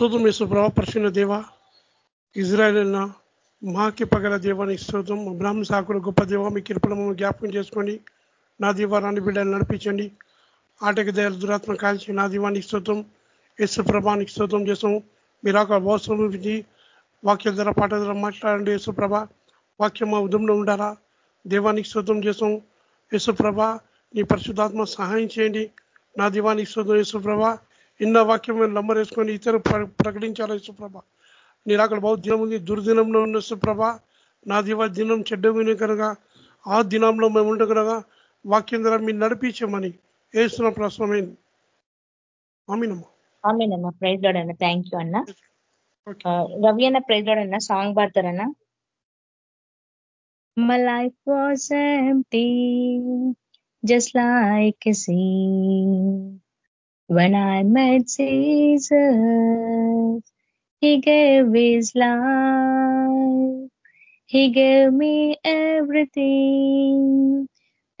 స్తోత్రం యేసు ప్రభా పరిశున్న దేవ ఇజ్రాయల్ మాకి పగల దేవానికి స్తోత్రం బ్రాహ్మణ సాకుల గొప్ప దేవ మీ కిరుపణ జ్ఞాపకం చేసుకోండి. నా దీవారాన్ని బిడ్డలు నడిపించండి. ఆటకి దయాలు దురాత్మ కాల్చి నా దీవానికి స్తోత్రం యేసు ప్రభానికి స్తోత్రం చేస్తాం మీరు ఒక అవసరం చూపించి వాక్య ధర పాట ధర మాట్లాడండి యేసుప్రభ వాక్యం మా ఉదంలో ఉండాలా? దేవానికి స్తోత్రం చేస్తాం యేసుప్రభ నీ పరిశుద్ధాత్మ సహాయం చేయండి. నా దీవానికి స్తోత్రం యేసుప్రభ ఇన్న వాక్యం లంబరేసుకొని ఇతరు ప్రకటించాలి యేసుప్రభ? మీరు అక్కడ బహు దినం ఉంది. దుర్దినంలో ఉన్న సుప్రభ నా దివ దినం చెడ్డ కనుక ఆ దినంలో మేము ఉండగలగా వాక్యం ద్వారా మీరు నడిపించమని వేస్తున్న ప్రశ్నమైంది ఆమెనమ్మా ప్రైజ్ లాడ్ అన్న. థ్యాంక్ యూ అన్న. రవి అన్న ప్రైజ్ లాడ్ అన్న. సాంగ్ పాడతారన్నా My life was empty, just like a sea. When I met Jesus, He gave His life. He gave me everything,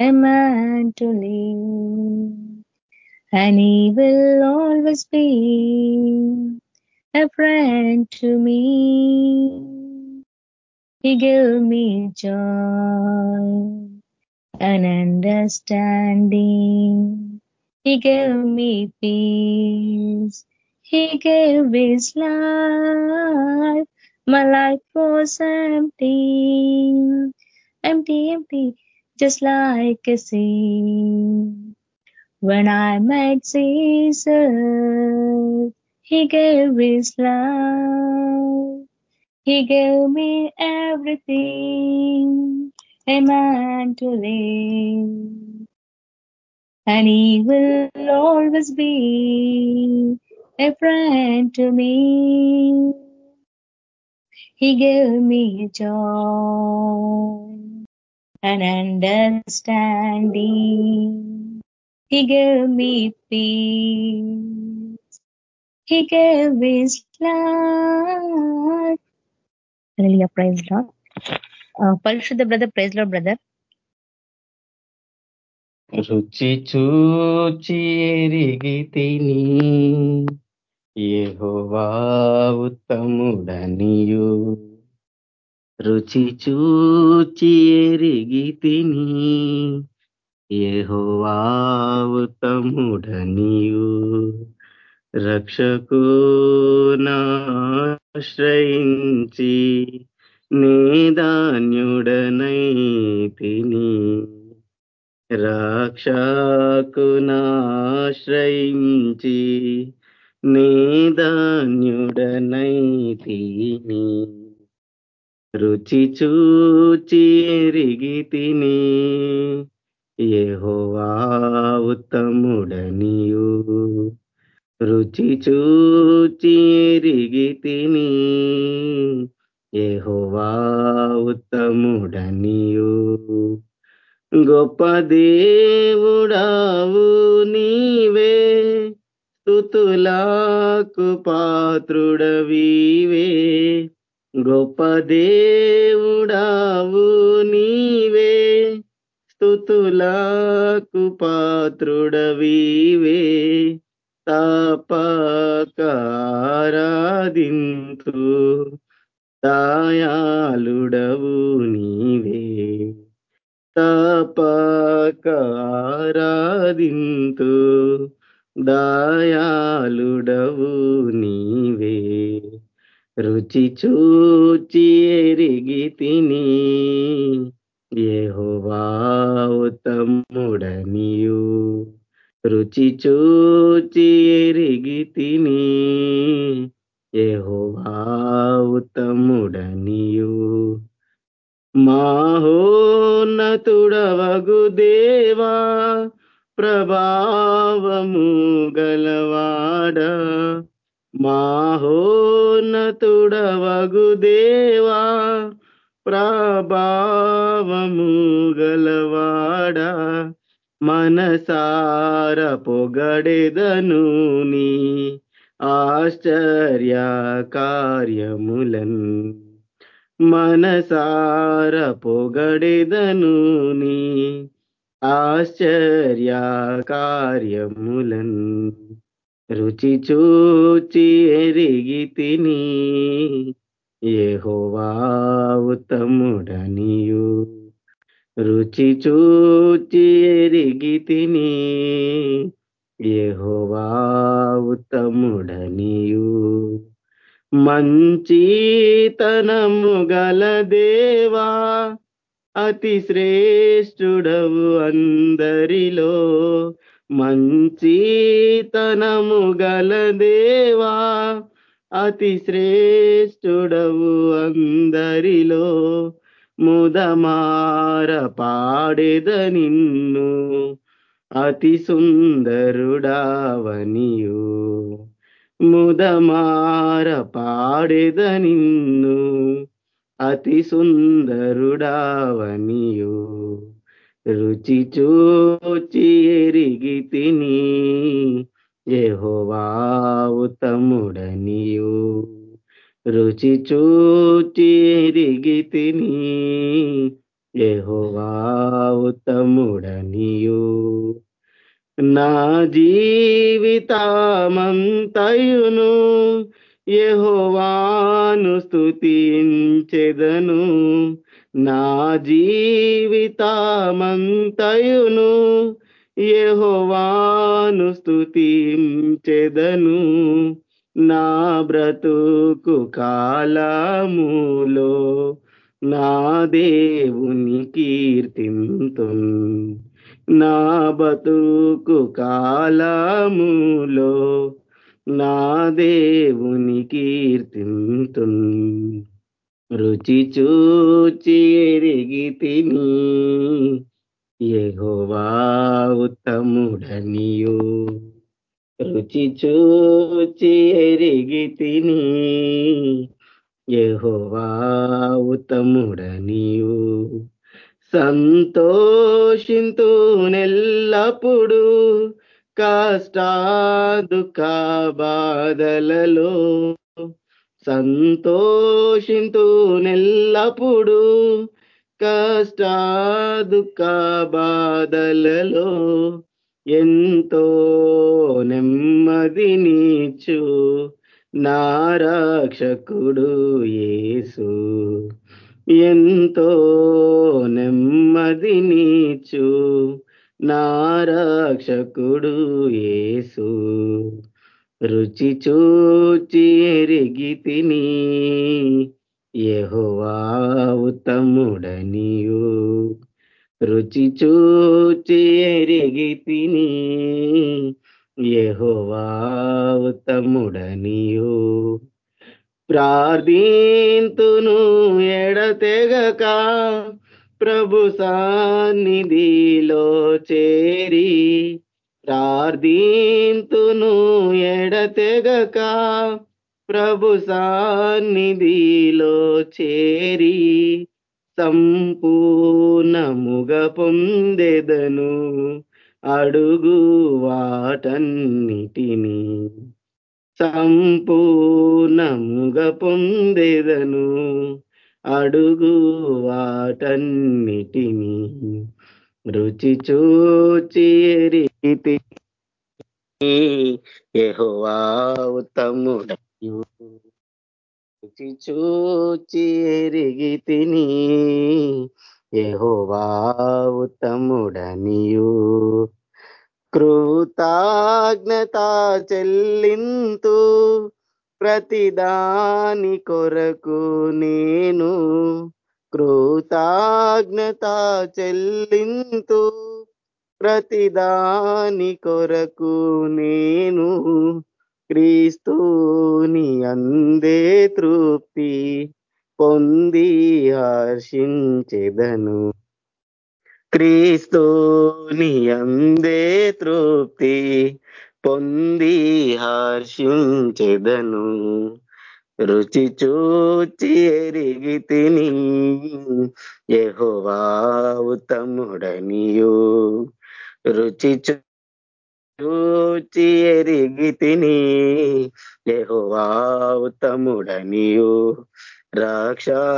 a man to live. And He will always be a friend to me. He gave me joy and understanding. He gave me peace. He gave his life. My life was empty, empty, empty, just like a sea. When I met Jesus, he gave his love. He gave me everything, a man to live And he will always be a friend to me. He gave me joy and understanding. He gave me peace He gave his life. Praise లో పరిశుద్ధ brother praise lord brother రుచి చూచి ఎరిగి తిని ఏహోవా ఉత్తముడనియు. రుచి చూచి ఎరిగి తిని ఏహోవా ఉత్తముడనియు. రక్షకు నాశ్రయించి నేదాన్యుడనై తిని రాక్షకునాశ్రయించి నాశ్రయించి రుచి చూచిరిగి తిని ఏహోవా ఉత్తముడనియు. రుచి చూచిరిగి తిని ఏహోవా ఉత్తముడనియు. గొప్ప దేవుడావు నీవే స్థుతులకు పాత్రుడవీవే. గొప్ప దేవుడావు నీవే స్థుతులకు పాత్రుడవీవే. తపకారాదింతు దయాళుడవు నీవే. తపకారాదింతు దయాళుడవు నీవే. రుచి చూచి ఎరిగి తిని ఏహోవాతముడనియు రుచి చూచి ఎరిగి తిని ఏహోవా మాహోన్నతుడవగు దేవా ప్రభావము గలవాడ. మాహోన్నతుడవగు దేవా ప్రభావము గలవాడ. మనసార పొగడెదను నీ ఆశ్చర్య కార్యములన్నీ మనసార పొగడెదను నీ ఆశ్చర్య కార్యములన్ రుచి చూచి ఎరిగి తిని ఏహోవా ఉత్తముడనియు. రుచి చూచి ఎరిగి తిని ఏహోవా ఉత్తముడనియు. మంచితనము గల దేవా అతి శ్రేష్ఠుడవు అందరిలో. మంచితనము గల దేవా అతి శ్రేష్ఠుడవు అందరిలో. ముదమార పాడేద నిన్ను అతి సుందరుడావనియు. ముదమార పాడెద నిన్ను అతి సుందరుడావనియు. రుచి చూచి ఎరిగి తిని యెహోవా రుచి చూచి ఎరిగి తిని యెహోవా నా జీవితమంతయును యహోవాను స్థుతించెదను నా జీవితమంతయును యహోవాను స్థుతించెదను నా బ్రతుకు కాలములో నా దేవుని కీర్తింతున్. నా బతుకు కాలములో నా దేవుని కీర్తింతున్ రుచి చూచి ఎరిగి తిని యెహోవా ఉత్తముడనియు. రుచి చూచి ఎరిగి తిని యెహోవా ఉత్తముడనియు. సంతోషింతు నెల్లప్పుడు కష్టాదుఃఖ బాధలలో సంతోషింతు నెల్లప్పుడు కష్టాదుఃఖ బాధలలో ఎంతో నెమ్మది నీచు నా రక్షకుడు యేసు. ఎంతో నెమ్మది నారాక్షకుడు ఏసు రుచి చూచి ఎరిగి తిని యెహోవా ఉత్తముడనియు. రుచి చూచి ఎరిగి తిని యెహోవా ఉత్తముడనియు. ప్రార్థింతును ఎడతెగక ప్రభు సాన్నిధిలో చేరి ప్రార్థింతును ఎడతెగక ప్రభు సాన్నిధిలో చేరి సంపూర్ణముగ పొందెదను అడుగు వాటన్నిటిని. సంపూర్ణముగా పొందేదను. అడుగు వాటన్నిటిని రుచి చూచి ఎరిగితి యెహోవా ఉత్తముడనియు రుచి చూచి ఎరిగి తిని. యెహోవా ఉత్తముడనియు. కృతజ్ఞత చెల్లింతు ప్రతిదాని కొరకు నేను కృతజ్ఞత చెల్లింతు ప్రతిదాని కొరకు నేను క్రీస్తుని అందే తృప్తి పొంది హర్షించెదను. క్రీస్తుని అందే తృప్తి పొంది హర్షించెదను. రుచి చూచి ఎరిగి తిని యెహోవా రుచి చూచి ఎరిగి తిని యెహోవా ఉత్తముడనియు. రక్షకునాశ్రయించి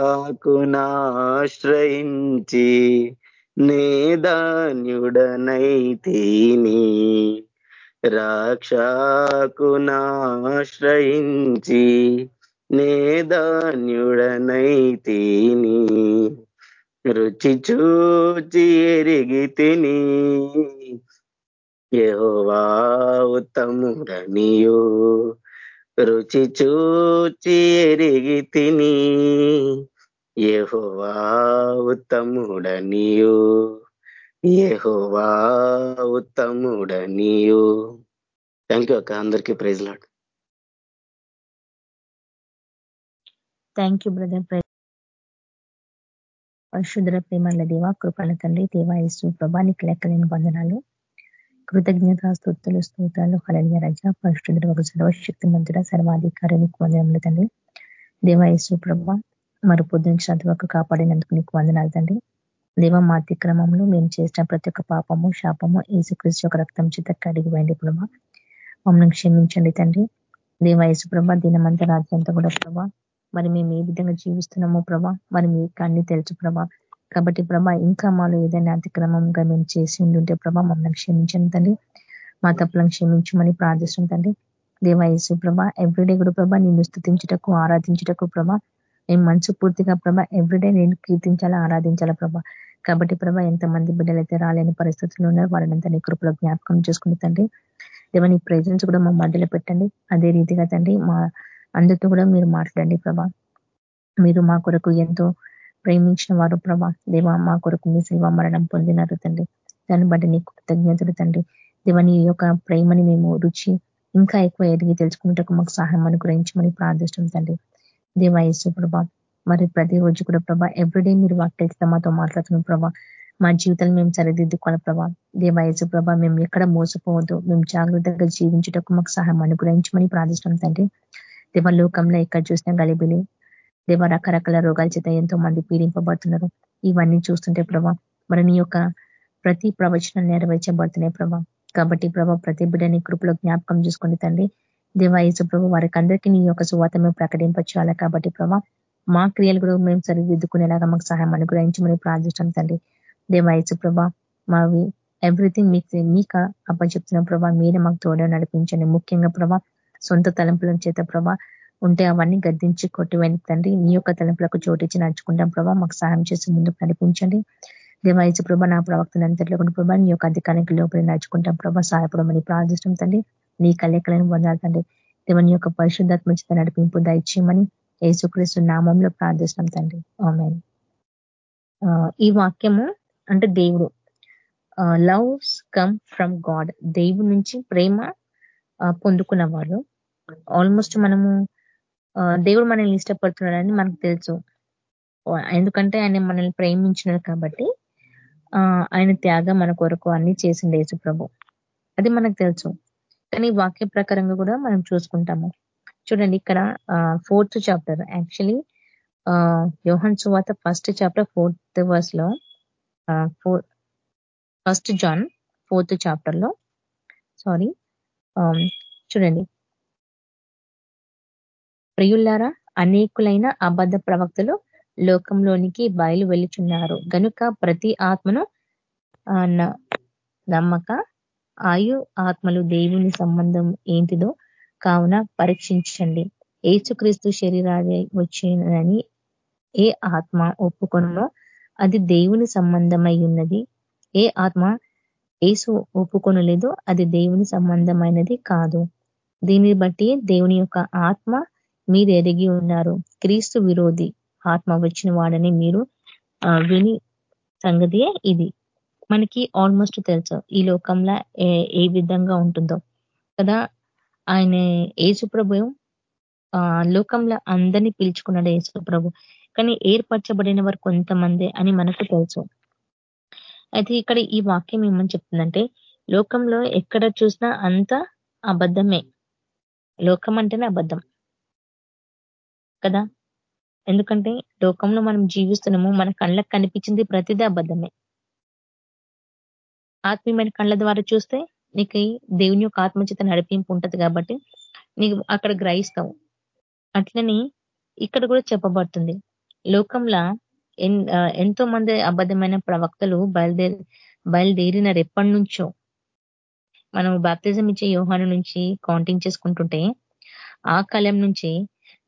నే ధాన్యుడనైతిని రాక్షకునాశ్రయించి నేధాన్యుడనైతీని రుచి చూచి ఎరిగి తిని యహోవా ఉత్తముడనియో. రుచి చూచి ఎరిగి తిని యహోవా ఉత్తముడనియు. యహోవా ఉత్తముడనియు. థ్యాంక్ యూ అక్క అందరికీ praise Lord thank you brother పరిశుద్ర ప్రేమల దేవ కృపణ తండ్రి దేవాయసు ప్రభానికి లెక్కలేని వందనాలు. కృతజ్ఞత స్థుతులు స్తోతాలు కలలియ రజ పరిశుద్ర ఒక సర్వశక్తి మంతుడ సర్వాధికారి వందనములు తండ్రి. దేవాయసు ప్రభ మరి పొద్దుంచినంత వరకు కాపాడినందుకు నీకు వందనాలు తండ్రి. దేవ మా అతిక్రమంలో మేము చేసిన ప్రతి ఒక్క పాపము శాపము ఏసుక్రీస్తు యొక్క రక్తం చేత కడిగి వేయండి ప్రభా. మమ్మల్ని క్షమించండి తండ్రి. దేవ ప్రభ దినమంతా రాత్రి అంతా కూడా ప్రభా మరి మేము ఏ విధంగా జీవిస్తున్నామో ప్రభా మరి మీకు అన్ని తెలుసు ప్రభా. కాబట్టి ప్రభా ఇంకా మాలో ఏదైనా అతిక్రమంగా మేము చేసి ఉండుంటే ప్రభా మమ్మల్ని క్షమించండి తండ్రి. మా తప్పులను క్షమించమని ప్రార్థిస్తుంది తండ్రి. దేవ యేసు ప్రభా ఎవ్రీడే కూడా ప్రభా నిన్ను స్థుతించటకు ఆరాధించటకు ప్రభా మేము మనసు పూర్తిగా ప్రభా ఎవ్రీడే నేను కీర్తించాలా ఆరాధించాలా ప్రభా? కాబట్టి ప్రభా ఎంతమంది బిడ్డలైతే రాలేని పరిస్థితుల్లో ఉన్నారు వాళ్ళనంతా నీ కృపలో జ్ఞాపకం చేసుకుని తండ్రి దేవ నీ ప్రెజెన్స్ కూడా మా మధ్యలో పెట్టండి. అదే రీతిగా తండ్రి మా అందరితో కూడా మీరు మాట్లాడండి ప్రభా. మీరు మా కొరకు ఎంతో ప్రేమించిన వారు ప్రభా. దేవ మా కొరకు మీ శిల్వ మరణం పొందినారు తండ్రి. దాన్ని బట్టి నీ కృతజ్ఞతలు తండ్రి. దేవ నీ యొక్క ప్రేమని మేము రుచి ఇంకా ఎక్కువ ఎదిగి తెలుసుకున్నట్టుకు మాకు సహాయం అనుగ్రహించమని ప్రార్థిస్తాం తండ్రి. దేవాయేసు ప్రభా మరి ప్రతి రోజు కూడా ప్రభా ఎవ్రీడే మీరు వాక్యలతో మాతో మాట్లాడుతున్న ప్రభా మా జీవితాలు మేము సరిదిద్దుకోవాలి ప్రభా. దేవాయసు ప్రభా మేము ఎక్కడ మోసపోవద్దు మేము జాగ్రత్తగా జీవించటకు మాకు సహాయం అనుగ్రహించమని ప్రార్థిస్తున్నాం తండ్రి. దేవ లోకంలో ఎక్కడ చూసినా గలిబిలి. దేవ రకరకాల రోగాల చేత ఎంతో మంది పీడింపబడుతున్నారు. ఇవన్నీ చూస్తుంటే ప్రభా మరి నీ యొక్క ప్రతి ప్రవచనం నెరవేర్చబడుతున్నాయి ప్రభా. కాబట్టి ప్రభా ప్రతి బిడ్డని కృపలో జ్ఞాపకం చూసుకుని తండ్రి దేవాయసు ప్రభు వారికి అందరికీ నీ యొక్క సువాత మేము ప్రకటింపచేయాలి కాబట్టి ప్రభా మా క్రియలు కూడా మేము సరిదిద్దుకునేలాగా మాకు సహాయం అనుగ్రహించమని ప్రార్థిస్తాం తండ్రి. దేవాయసు ప్రభా మావి ఎవ్రీథింగ్ మీకు మీకు అప్పచెప్తున్న ప్రభా మీరే మాకు తోడ నడిపించండి. ముఖ్యంగా ప్రభా సొంత తలంపుల చేత ప్రభా ఉంటే అవన్నీ గద్దించి కొట్టివేని తండ్రి. నీ యొక్క తలంపులకు చోటించి నడుచుకుంటాం ప్రభా మాకు సహాయం చేసి ముందుకు నడిపించండి. దేవాయచు ప్రభా నా ప్రవక్తను అంతట్లో ప్రభా నీ యొక్క అధికారానికి లోపలి నడుచుకుంటాం ప్రభా సహాయపడమని ప్రార్థిస్తాం తండ్రి. నీ కలెకలను పొందాలి తండ్రి యొక్క పరిశుద్ధాత్మ చేత నడిపింపు దయచేయమని యేసుక్రీస్తు నామంలో ప్రార్థిస్తున్నాం తండ్రి. ఆమె ఈ వాక్యము అంటే దేవుడు. లవ్స్ కమ్ ఫ్రమ్ గాడ్ దేవుడి నుంచి ప్రేమ పొందుకున్న వాళ్ళు ఆల్మోస్ట్ మనము దేవుడు మనల్ని ఇష్టపడుతున్నాడని మనకు తెలుసు. ఎందుకంటే ఆయన మనల్ని ప్రేమించినాడు కాబట్టి ఆయన త్యాగం మన కొరకు అన్ని చేసిండే యేసు ప్రభు అది మనకు తెలుసు. కానీ వాక్య ప్రకారంగా కూడా మనం చూసుకుంటాము. చూడండి ఇక్కడ ఫోర్త్ చాప్టర్ యాక్చువల్లీ యోహన్ సువాత ఫస్ట్ చాప్టర్ ఫోర్త్ వర్స్లో ఫోర్ ఫస్ట్ జాన్ ఫోర్త్ చాప్టర్లో సారీ చూడండి. ప్రియుల్లారా అనేకులైన అబద్ధ ప్రవక్తలు లోకంలోనికి బయలు వెళ్ళుచున్నారు. గనుక ప్రతి ఆత్మను నమ్మక ఆయు ఆత్మలు దేవుని సంబంధం ఏంటిదో కావున పరీక్షించండి. ఏసుక్రీస్తు శరీరాది వచ్చినని ఏ ఆత్మ ఒప్పుకొనో అది దేవుని సంబంధమై ఉన్నది. ఏ ఆత్మ ఏసు ఒప్పుకొనలేదో అది దేవుని సంబంధమైనది కాదు. దీన్ని బట్టి దేవుని యొక్క ఆత్మ మీరు ఎరిగి ఉన్నారు. క్రీస్తు విరోధి ఆత్మ వచ్చిన వాడని మీరు విని సంగతియే ఇది. మనకి ఆల్మోస్ట్ తెలుసు ఈ లోకంలో ఏ విధంగా ఉంటుందో. కదా? ఆయన ఏసుప్రభు లోకంలో అందరినీ పిలుచుకున్నాడు ఏసుప్రభు కానీ ఏర్పరచబడిన వారు కొంతమంది అని మనకు తెలుసు. అయితే ఇక్కడ ఈ వాక్యం ఏమని చెప్తుందంటే లోకంలో ఎక్కడ చూసినా అంత అబద్ధమే. లోకం అంటేనే అబద్ధం. కదా? ఎందుకంటే లోకంలో మనం జీవిస్తున్నాము మన కళ్ళకు కనిపించింది ప్రతిదీ అబద్ధమే. ఆత్మీయమైన కళ్ళ ద్వారా చూస్తే నీకు దేవుని యొక్క ఆత్మచేత నడిపింపు ఉంటుంది కాబట్టి నీకు అక్కడ గ్రహిస్తావు. అట్లని ఇక్కడ కూడా చెప్పబడుతుంది. లోకంలో ఎంతో మంది అబద్ధమైన ప్రవక్తలు బయలుదేరి బయలుదేరినారు ఎప్పటి నుంచో. మనం బాప్తిజం ఇచ్చే వ్యూహాన్ని నుంచి కౌంటింగ్ చేసుకుంటుంటే ఆ కాలం నుంచి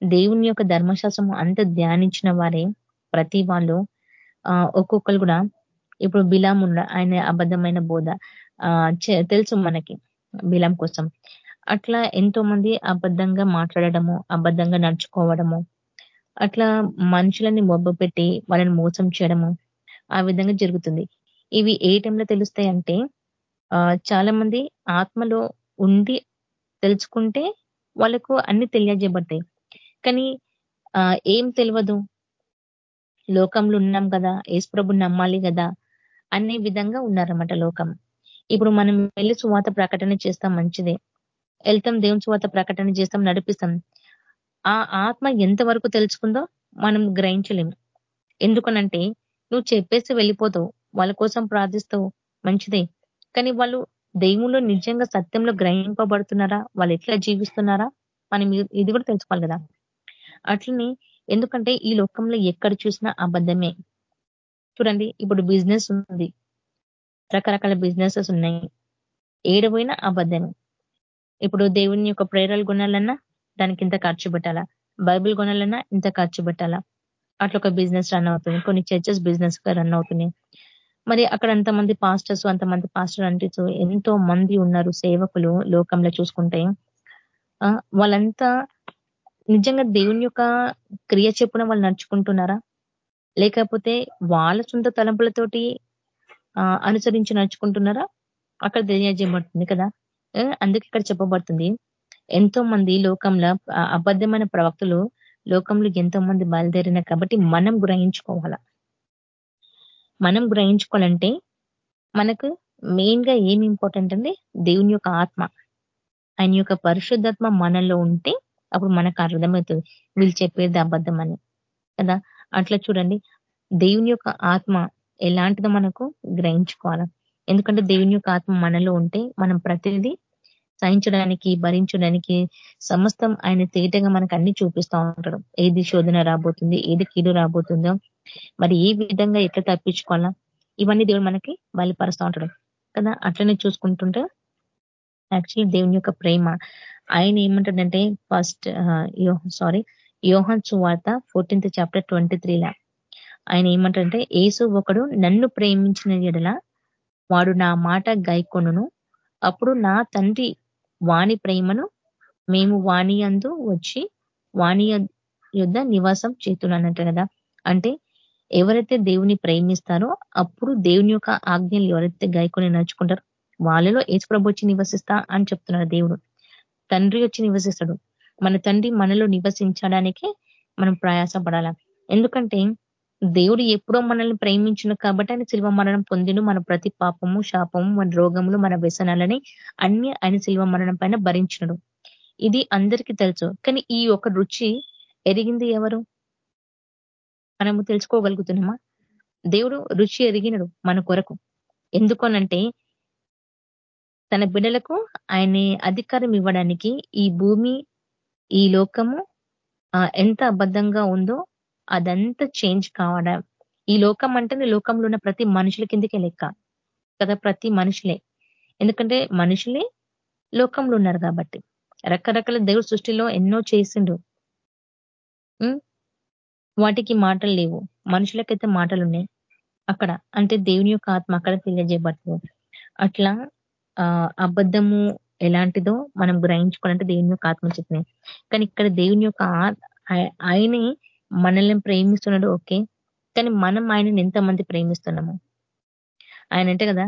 దేవుని యొక్క ధర్మశాస్త్రం అంత ధ్యానించిన వారే ప్రతి వాళ్ళు ఒక్కొక్కరు కూడా ఇప్పుడు బిలాం ఉన్న ఆయన అబద్ధమైన బోధ తెలుసు మనకి బిలాం కోసం. అట్లా ఎంతో మంది అబద్ధంగా మాట్లాడడము అబద్ధంగా నడుచుకోవడము అట్లా మనుషులని మొబ్బ పెట్టి వాళ్ళని మోసం చేయడము ఆ విధంగా జరుగుతుంది. ఇవి ఏ టైంలో తెలుస్తాయి అంటే చాలా మంది ఆత్మలో ఉండి తెలుసుకుంటే వాళ్ళకు అన్ని తెలియజేయబడతాయి. కానీ ఏం తెలియదు లోకంలో ఉన్నాం కదా ఏసుప్రభు నమ్మాలి కదా అనే విధంగా ఉన్నారన్నమాట లోకం. ఇప్పుడు మనం వెళ్ళి సువాత ప్రకటన చేస్తాం మంచిదే. వెళ్తాం దేవుని సువాత ప్రకటన చేస్తాం నడిపిస్తాం. ఆ ఆత్మ ఎంతవరకు తెలుసుకుందో మనం గ్రహించలేము ఎందుకనంటే నువ్వు చెప్పేసి వెళ్ళిపోతావు వాళ్ళ కోసం ప్రార్థిస్తావు మంచిదే. కానీ వాళ్ళు దైవంలో నిజంగా సత్యంలో గ్రహింపబడుతున్నారా? వాళ్ళు ఎట్లా జీవిస్తున్నారా? మనం ఇది కూడా తెలుసుకోవాలి కదా. అట్లనే ఎందుకంటే ఈ లోకంలో ఎక్కడ చూసినా అబద్ధమే. చూడండి ఇప్పుడు బిజినెస్ ఉంది. రకరకాల బిజినెసెస్ ఉన్నాయి. ఏడవైనా అబద్ధమే. ఇప్పుడు దేవుని యొక్క ప్రేరలు కొనాలన్నా దానికి ఇంత ఖర్చు పెట్టాలా? బైబిల్ కొనాలన్నా ఇంత ఖర్చు పెట్టాలా? అట్లా ఒక బిజినెస్ రన్ అవుతుంది. కొన్ని చర్చెస్ బిజినెస్గా రన్ అవుతున్నాయి. మరి అక్కడ అంతమంది పాస్టర్స్ అంతమంది పాస్టర్ అంటే ఎంతో మంది ఉన్నారు సేవకులు లోకంలో చూసుకుంటే. వాళ్ళంతా నిజంగా దేవుని యొక్క క్రియ చెప్పున వాళ్ళు నడుచుకుంటున్నారా? లేకపోతే వాళ్ళ సొంత తలంపులతోటి అనుసరించి నడుచుకుంటున్నారా? అక్కడ తెలియజేయబడుతుంది కదా. అందుకే ఇక్కడ చెప్పబడుతుంది ఎంతో మంది లోకంలో అబద్ధమైన ప్రవక్తలు లోకంలో ఎంతో మంది బయలుదేరిన కాబట్టి మనం గ్రహించుకోవాలా? మనం గ్రహించుకోవాలంటే మనకు మెయిన్గా ఏం ఇంపార్టెంట్ అండి? దేవుని యొక్క ఆత్మ. ఆయన యొక్క పరిశుద్ధాత్మ మనలో ఉంటే అప్పుడు మనకు అర్థమవుతుంది వీళ్ళు చెప్పేది అబద్ధం అని కదా? అట్లా చూడండి. దేవుని యొక్క ఆత్మ ఎలాంటిదో మనకు గ్రహించుకోవాలి. ఎందుకంటే దేవుని యొక్క ఆత్మ మనలో ఉంటే మనం ప్రతిదీ సహించడానికి భరించడానికి సమస్తం ఆయన తేటగా మనకు అన్ని చూపిస్తూ ఉంటాడు. ఏది శోధన రాబోతుంది ఏది కీడు రాబోతుందో మరి ఏ విధంగా ఎట్లా తప్పించుకోవాలా ఇవన్నీ దేవుడు మనకి బయలుపరుస్తూ ఉంటాడు. కదా అట్లనే చూసుకుంటుంటే యాక్చువల్లీ దేవుని యొక్క ప్రేమ. ఆయన ఏమంటాడంటే ఫస్ట్ సారీ యోహన్ సువార్త ఫోర్టీన్త్ చాప్టర్ ట్వంటీ త్రీలా ఆయన ఏమంటారంటే ఏసు ఒకడు నన్ను ప్రేమించిన ఎడల వాడు నా మాట గైకొనును అప్పుడు నా తండ్రి వాణి ప్రేమను మేము వాణి అందు వచ్చి వాణి యుద్ధ నివాసం చేతున్నానంట కదా. అంటే ఎవరైతే దేవుని ప్రేమిస్తారో అప్పుడు దేవుని యొక్క ఆజ్ఞలు ఎవరైతే గాయకొని నడుచుకుంటారో వాళ్ళలో ఏసుప్రభు వచ్చి నివసిస్తా అని చెప్తున్నారు దేవుడు. తండ్రి వచ్చి నివసిస్తాడు. మన తండ్రి మనలో నివసించడానికి మనం ప్రయాసపడాల. ఎందుకంటే దేవుడు ఎప్పుడో మనల్ని ప్రేమించిన కాబట్టి ఆయన శిల్వ మరణం పొందిను మన ప్రతి పాపము శాపము మన రోగములు మన వ్యసనాలని అన్ని ఆయన శిల్వ మరణం పైన భరించినడు. ఇది అందరికీ తెలుసు. కానీ ఈ ఒక రుచి ఎరిగింది ఎవరు? మనము తెలుసుకోగలుగుతున్నామా? దేవుడు రుచి ఎరిగినడు మన కొరకు. ఎందుకోనంటే తన బిడ్డలకు ఆయన అధికారం ఇవ్వడానికి ఈ భూమి ఈ లోకము ఎంత అబద్ధంగా ఉందో అదంతా చేంజ్ కావడం. ఈ లోకం అంటేనే లోకంలో ఉన్న ప్రతి మనుషుల కిందకే లెక్క. కదా ప్రతి మనుషులే. ఎందుకంటే మనుషులే లోకంలో ఉన్నారు కాబట్టి. రకరకాల దేవుడు సృష్టిలో ఎన్నో చేసిండు. వాటికి మాటలు లేవు. మనుషులకైతే మాటలు ఉన్నాయి అక్కడ అంటే దేవుని యొక్క ఆత్మ అక్కడ తెలియజేయబడుతుంది. అట్లా అబద్ధము ఎలాంటిదో మనం గ్రహించుకోవాలంటే దేవుని యొక్క ఆత్మ చెప్పినాయి కానీ ఇక్కడ దేవుని యొక్క ఆయనే మనల్ని ప్రేమిస్తున్నాడు ఓకే? కానీ మనం ఆయనని ఎంతమంది ప్రేమిస్తున్నాము? ఆయన అంటే కదా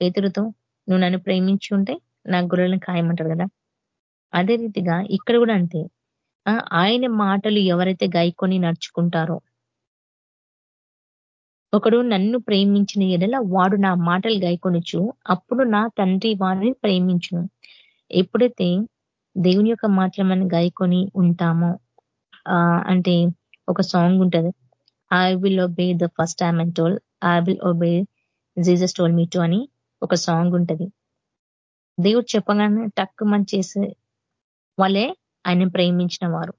పేతురుతో నువ్వు నన్ను ప్రేమించి ఉంటే నా గుర్రెలను ఖాయమంటాడు కదా? అదే రీతిగా ఇక్కడ కూడా అంతే. ఆయన మాటలు ఎవరైతే గైకొని నడుచుకుంటారో ఒకడు నన్ను ప్రేమించిన ఎడల వాడు నా మాటలు గాయకొనొచ్చు అప్పుడు నా తండ్రి వారిని ప్రేమించును. ఎప్పుడైతే దేవుని యొక్క మాటలు మనం గాయకొని ఉంటామో అంటే ఒక సాంగ్ ఉంటది. I will obey the first time and told I will obey Jesus told me to అని ఒక సాంగ్ ఉంటది. దేవుడు చెప్పగానే టక్ మన చేసే వాళ్ళే ఆయన ప్రేమించిన వారు.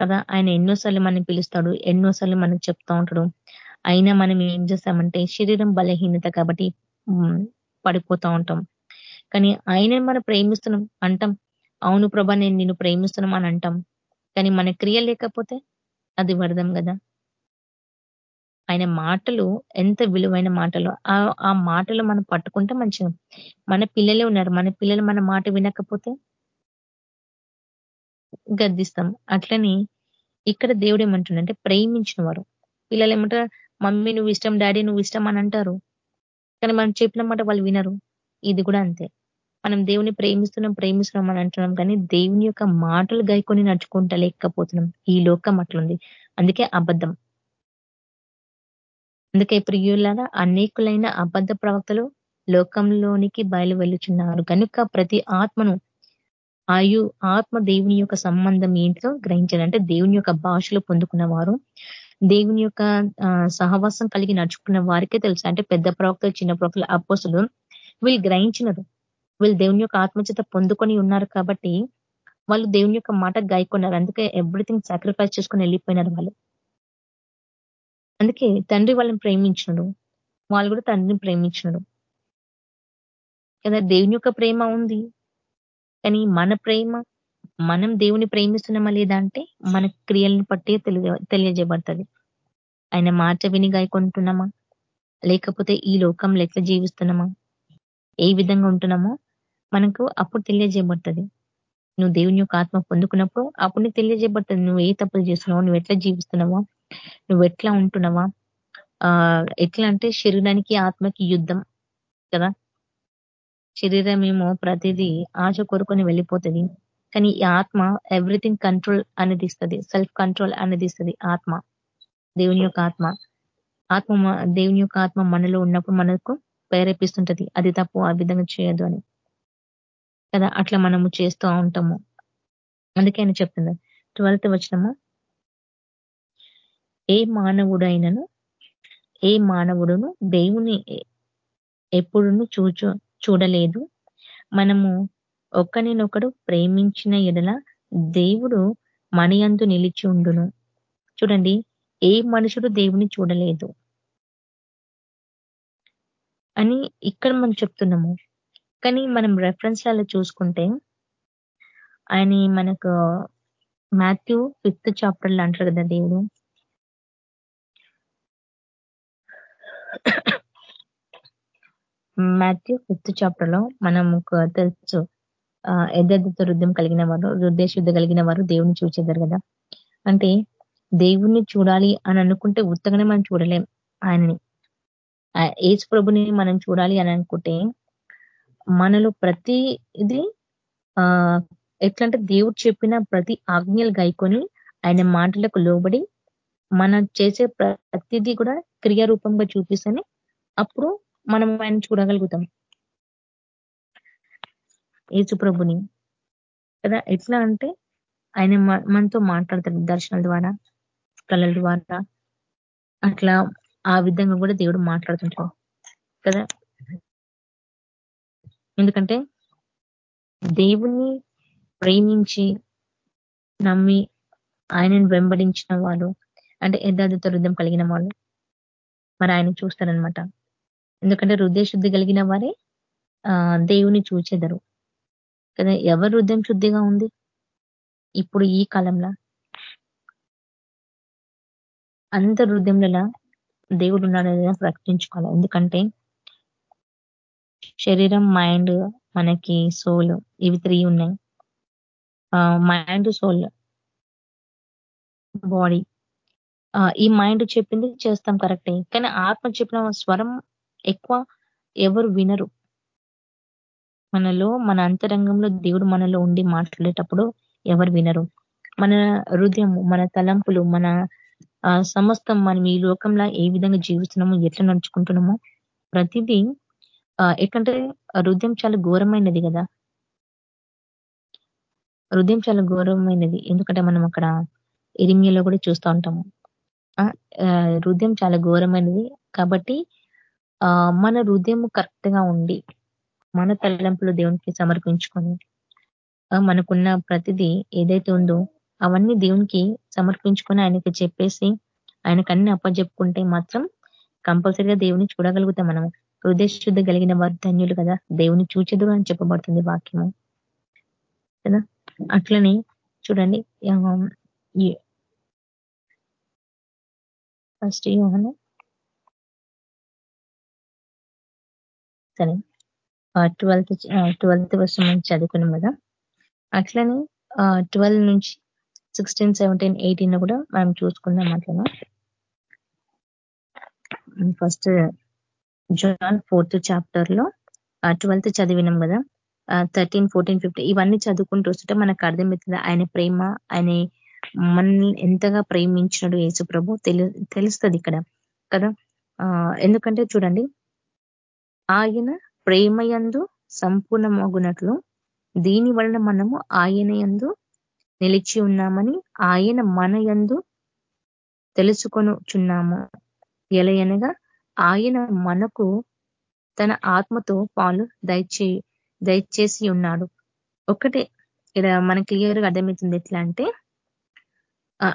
కదా ఆయన ఎన్నోసార్లు మనం పిలుస్తాడు ఎన్నోసార్లు మనకు చెప్తా ఉంటాడు. అయినా మనం ఏం చేస్తామంటే శరీరం బలహీనత కాబట్టి పడిపోతా ఉంటాం. కానీ ఆయన మనం ప్రేమిస్తున్నాం అంటాం. అవును ప్రభా నేను నిన్ను ప్రేమిస్తున్నాం అని అంటాం. కానీ మన క్రియ లేకపోతే అది వరదం కదా. ఆయన మాటలు ఎంత విలువైన మాటలు. ఆ మాటలు మనం పట్టుకుంటే మంచిగా మన పిల్లలే ఉన్నారు. మన పిల్లలు మన మాట వినకపోతే గద్దిస్తాం. అట్లని ఇక్కడ దేవుడు ఏమంటుండంటే ప్రేమించిన వారు పిల్లలు ఏమంటారు? మమ్మీ నువ్వు ఇష్టం డాడీ నువ్వు ఇష్టం అని అంటారు. కానీ మనం చెప్పిన మాట వాళ్ళు వినరు. ఇది కూడా అంతే. మనం దేవుని ప్రేమిస్తున్నాం ప్రేమిస్తున్నాం అని అంటున్నాం. కానీ దేవుని యొక్క మాటలు గైకొని నడుచుకుంటా లేకపోతున్నాం. ఈ లోకం అట్లుంది. అందుకే అబద్ధం. అందుకే ప్రియులారా అనేకులైన అబద్ధ ప్రవక్తలు లోకంలోనికి బయలు వెళ్ళుచున్నారు కనుక ప్రతి ఆత్మను ఆయు ఆత్మ దేవుని యొక్క సంబంధం ఏంటో గ్రహించాలంటే దేవుని యొక్క భాషలు పొందుకున్న వారు దేవుని యొక్క సహవాసం కలిగి నడుచుకున్న వారికే తెలుసు? అంటే పెద్ద ప్రవక్తలు చిన్న ప్రవక్తలు అపోసులు వీళ్ళు గ్రహించినారు. వీళ్ళు దేవుని యొక్క ఆత్మచేత పొందుకొని ఉన్నారు కాబట్టి వాళ్ళు దేవుని యొక్క మాట గాయకున్నారు. అందుకే ఎవ్రీథింగ్ సాక్రిఫైస్ చేసుకొని వెళ్ళిపోయినారు వాళ్ళు. అందుకే తండ్రి వాళ్ళని ప్రేమించినడు. వాళ్ళు కూడా తండ్రిని ప్రేమించినడు కదా దేవుని యొక్క ప్రేమ ఉంది. కానీ మన ప్రేమ మనం దేవుని ప్రేమిస్తున్నామా లేదా అంటే మన క్రియలను బట్టి తెలియ తెలియజేయబడుతుంది. ఆయన మాట విని గాయకుంటున్నామా? లేకపోతే ఈ లోకంలో ఎట్లా జీవిస్తున్నామా? ఏ విధంగా ఉంటున్నామో మనకు అప్పుడు తెలియజేయబడుతుంది. నువ్వు దేవుని యొక్క ఆత్మ పొందుకున్నప్పుడు అప్పుడు నీకు తెలియజేయబడుతుంది. నువ్వు ఏ తప్పులు చేస్తున్నావు నువ్వు ఎట్లా జీవిస్తున్నావా నువ్వు ఎట్లా ఉంటున్నావా? ఆ ఎట్లా అంటే శరీరానికి ఆత్మకి యుద్ధం కదా? శరీరం ఏమో ప్రతిదీ ఆశ కోరుకొని వెళ్ళిపోతుంది. కానీ ఈ ఆత్మ ఎవ్రీథింగ్ కంట్రోల్ అనేది ఇస్తుంది. సెల్ఫ్ కంట్రోల్ అనేది ఇస్తుంది ఆత్మ. దేవుని యొక్క ఆత్మ. ఆత్మ దేవుని యొక్క ఆత్మ మనలో ఉన్నప్పుడు మనకు ప్రేరేపిస్తుంటది. అది తప్పు ఆ విధంగా చేయదు అని. కదా అట్లా మనము చేస్తూ ఉంటాము. అందుకే ఆయన చెప్తుంది. ట్వెల్త్ వచ్చినము ఏ మానవుడైనను ఏ మానవుడును దేవుని ఎప్పుడును చూచు చూడలేదు. మనము ఒకనినొకడు ప్రేమించిన ఎడల దేవుడు మణియందు నిలిచి ఉండును. చూడండి ఏ మనుషుడు దేవుని చూడలేదు? అని ఇక్కడ మనం చెప్తున్నాము. కానీ మనం రెఫరెన్స్లలో చూసుకుంటే ఆయన మనకు మాథ్యూ ఫిఫ్త్ చాప్టర్లు అంటారు కదా దేవుడు. మాథ్యూ ఫిఫ్త్ చాప్టర్లో మనం తెలుసు. ఎద్దతో రుద్ధం కలిగిన వారు రుద్దేశుద్ధ కలిగిన వారు దేవుని చూచేదారు కదా. అంటే దేవుణ్ణి చూడాలి అని అనుకుంటే ఉత్తగానే మనం చూడలేం ఆయనని. ఏసు ప్రభుని మనం చూడాలి అని అనుకుంటే మనలో ప్రతి ఇది ఆ ఎట్లంటే దేవుడు చెప్పిన ప్రతి ఆజ్ఞలు గాయకొని ఆయన మాటలకు లోబడి మనం చేసే ప్రతిదీ కూడా క్రియారూపంగా చూపిస్తేనే అప్పుడు మనం ఆయన చూడగలుగుతాం. ఏసుప్రభుని కదా ఎట్లా అంటే ఆయన మనతో మాట్లాడతాడు దర్శనాల ద్వారా కళల ద్వారా. అట్లా ఆ విధంగా కూడా దేవుడు మాట్లాడుతుంటాడు. కదా? ఎందుకంటే దేవుణ్ణి ప్రేమించి నమ్మి ఆయనను వెంబడించిన వాళ్ళు అంటే యథార్థత హృదయం కలిగిన వాళ్ళు మరి ఆయన చూస్తారనమాట ఎందుకంటే హృదయ శుద్ధి కలిగిన వారే ఆ దేవుని చూచేదరు. కదా ఎవరి హృదయం శుద్ధిగా ఉంది? ఇప్పుడు ఈ కాలంలో అంత హృదయంలో దేవుడు ఉన్నాడని ప్రకటించుకోవాలి. ఎందుకంటే శరీరం మైండ్ మనకి సోల్ ఇవి త్రీ ఉన్నాయి. మైండ్ సోల్ బాడీ ఈ మైండ్ చెప్పింది చేస్తాం కరెక్టే కానీ ఆత్మ చెప్పిన స్వరం ఎక్కువ ఎవరు వినరు. మనలో మన అంతరంగంలో దేవుడు మనలో ఉండి మాట్లాడేటప్పుడు ఎవరు వినరు. మన హృదయము మన తలంపులు మన సమస్తం మనం ఈ లోకంలో ఏ విధంగా జీవిస్తున్నాము ఎట్లా నడుచుకుంటున్నామో ప్రతిదీ ఎట్లంటే హృదయం చాలా ఘోరమైనది కదా. హృదయం చాలా ఘోరమైనది. ఎందుకంటే మనం అక్కడ ఇరిమియలో కూడా చూస్తూ ఉంటాము. హృదయం చాలా ఘోరమైనది కాబట్టి మన హృదయం కరెక్ట్గా ఉండి మన తలంపులు దేవునికి సమర్పించుకొని మనకున్న ప్రతిదీ ఏదైతే ఉందో అవన్నీ దేవునికి సమర్పించుకొని ఆయనకి చెప్పేసి ఆయనకు అన్ని అప్పచెప్పుకుంటే మాత్రం కంపల్సరిగా దేవుని చూడగలుగుతాం మనం. హృదయ కలిగిన వారు ధన్యులు కదా. దేవుని చూచెదురు అని చెప్పబడుతుంది వాక్యము. కదా? అట్లనే చూడండి ఫస్ట్ యోహన. సరే. ట్వెల్త్ ట్వెల్త్ వర్షం నుంచి చదువుకున్నాం కదా. అట్లనే ట్వెల్వ్ నుంచి సిక్స్టీన్ సెవెంటీన్ ఎయిటీన్ కూడా మనం చూసుకుందాం అట్లనే? ఫస్ట్ జాన్ ఫోర్త్ చాప్టర్లో ట్వెల్త్ చదివినాం కదా. థర్టీన్ ఫోర్టీన్ ఫిఫ్టీన్ ఇవన్నీ చదువుకుంటూ వస్తుంటే మనకు అర్థమవుతుంది ఆయన ప్రేమ ఆయన మనల్ని ఎంతగా ప్రేమించినాడు యేసు ప్రభు తెలుస్తుంది ఇక్కడ కదా. ఎందుకంటే చూడండి ఆయన ప్రేమయందు సంపూర్ణమగునట్లు దీని వలన మనము ఆయన యందు నిలిచి ఉన్నామని ఆయన మన యందు తెలుసుకొనుచున్నాము. ఎలయనగా ఆయన మనకు తన ఆత్మతో పాలు దయచే దయచేసి ఉన్నాడు. ఒకటే ఇక్కడ మనకి క్లియర్గా అర్థమవుతుంది ఎట్లా అంటే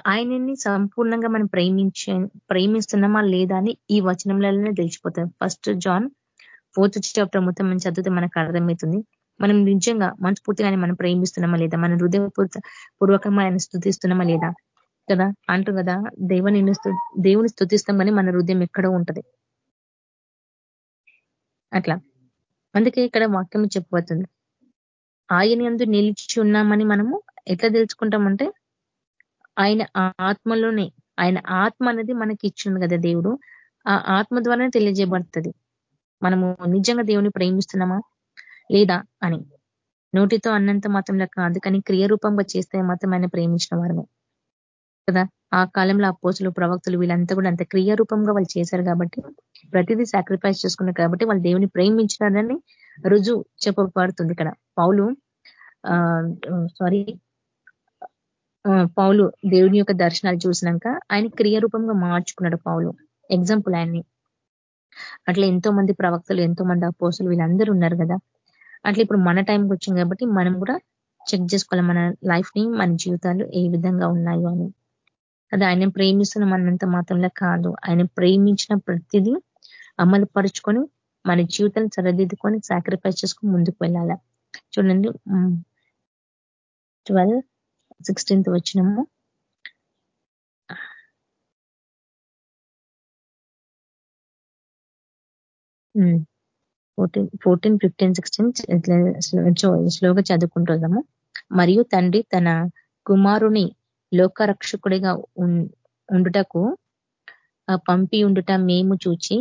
ఆయనని సంపూర్ణంగా మనం ప్రేమించే ప్రేమిస్తున్నామా లేదా అని ఈ వచనంలోనే తెలిసిపోతాం ఫస్ట్ జాన్ ఫోర్త్ చాప్టర్ మొత్తం మనం చదివితే మనకు అర్థమవుతుంది. మనం నిజంగా మనస్ఫూర్తిగానే మనం ప్రేమిస్తున్నామా లేదా? మన హృదయపూర్త పూర్వకంగా ఆయన స్థుతిస్తున్నామా లేదా? కదా? అంటు కదా దేవుని దేవుని స్థుతిస్తామని మన హృదయం ఎక్కడో ఉంటది. అట్లా. అందుకే ఇక్కడ వాక్యం చెప్పబోతుంది ఆయన ఎందు నిలిచి ఉన్నామని మనము ఎట్లా తెలుసుకుంటామంటే ఆయన ఆత్మలోనే ఆయన ఆత్మ అనేది మనకి ఇచ్చింది కదా దేవుడు. ఆ ఆత్మ ద్వారానే తెలియజేయబడుతుంది. మనము నిజంగా దేవుని ప్రేమిస్తున్నామా? లేదా అని. నోటితో అన్నంత మాత్రంలో కాదు కానీ క్రియారూపంగా చేస్తే మాత్రం ఆయన ప్రేమించిన వారమే. కదా? ఆ కాలంలో ఆ పోసులు ప్రవక్తలు వీళ్ళంతా కూడా అంత క్రియారూపంగా వాళ్ళు చేశారు కాబట్టి ప్రతిదీ సాక్రిఫైస్ చేసుకున్నారు కాబట్టి వాళ్ళు దేవుని ప్రేమించినారని రుజువు చెప్పబడుతుంది ఇక్కడ. పౌలు సారీ పౌలు దేవుని యొక్క దర్శనాలు చూసినాక ఆయన క్రియారూపంగా మార్చుకున్నాడు పౌలు. ఎగ్జాంపుల్ ఆయన్ని. అట్లా ఎంతో మంది ప్రవక్తలు ఎంతో మంది అపోసులు వీళ్ళందరూ ఉన్నారు కదా. అట్లా ఇప్పుడు మన టైంకి వచ్చింది కాబట్టి మనం కూడా చెక్ చేసుకోవాలి మన లైఫ్ని మన జీవితాలు ఏ విధంగా ఉన్నాయో అని. అది ఆయన ప్రేమిస్తున్న మనంత మాత్రంలో కాదు. ఆయన ప్రేమించిన ప్రతిదీ అమలు పరుచుకొని మన జీవితాన్ని సరిదిద్దుకొని సాక్రిఫైస్ చేసుకొని ముందుకు వెళ్ళాల. చూడండి ట్వెల్వ్ సిక్స్టీన్త్ వచ్చినము ఫోర్టీన్ ఫోర్టీన్ ఫిఫ్టీన్ సిక్స్టీన్ స్లోగా చదువుకుంటున్నాము మరియు తండ్రి తన కుమారుని లోకరక్షకుడిగా ఉండుటకు పంపి ఉండుట మేము చూచి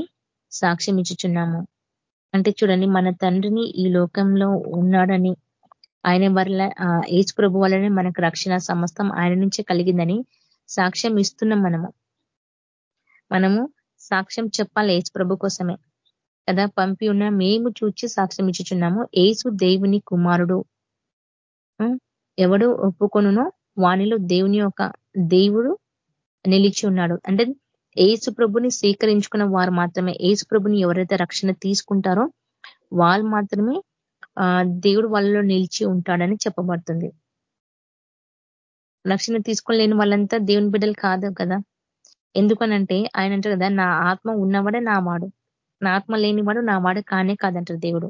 సాక్ష్యం ఇచ్చుచున్నాము. అంటే చూడండి మన తండ్రిని ఈ లోకంలో ఉన్నాడని ఆయన వల్ల ఏజ్ ప్రభు వల్లనే మనకు రక్షణ సమస్తం ఆయన నుంచే కలిగిందని సాక్ష్యం ఇస్తున్నాం మనము. మనము సాక్ష్యం చెప్పాలి ఏజ్ ప్రభు కోసమే. కదా? పంపి ఉన్న మేము చూచి సాక్ష్యం ఇచ్చుచున్నాము. ఏసు దేవుని కుమారుడు. ఎవడు ఒప్పుకొనునో వానిలో దేవుని యొక్క దేవుడు నిలిచి ఉన్నాడు. అంటే ఏసు ప్రభుని స్వీకరించుకున్న వారు మాత్రమే. ఏసు ప్రభుని ఎవరైతే రక్షణ తీసుకుంటారో వాళ్ళు మాత్రమే దేవుడు వాళ్ళలో నిలిచి ఉంటాడని చెప్పబడుతుంది. రక్షణ తీసుకోలేని వాళ్ళంతా దేవుని బిడ్డలు కాదు కదా? ఎందుకనంటే ఆయన అంటారు కదా నా ఆత్మ ఉన్నవాడే నా వాడు. నా ఆత్మ లేనివాడు నా వాడు కానే కాదంటారు దేవుడు.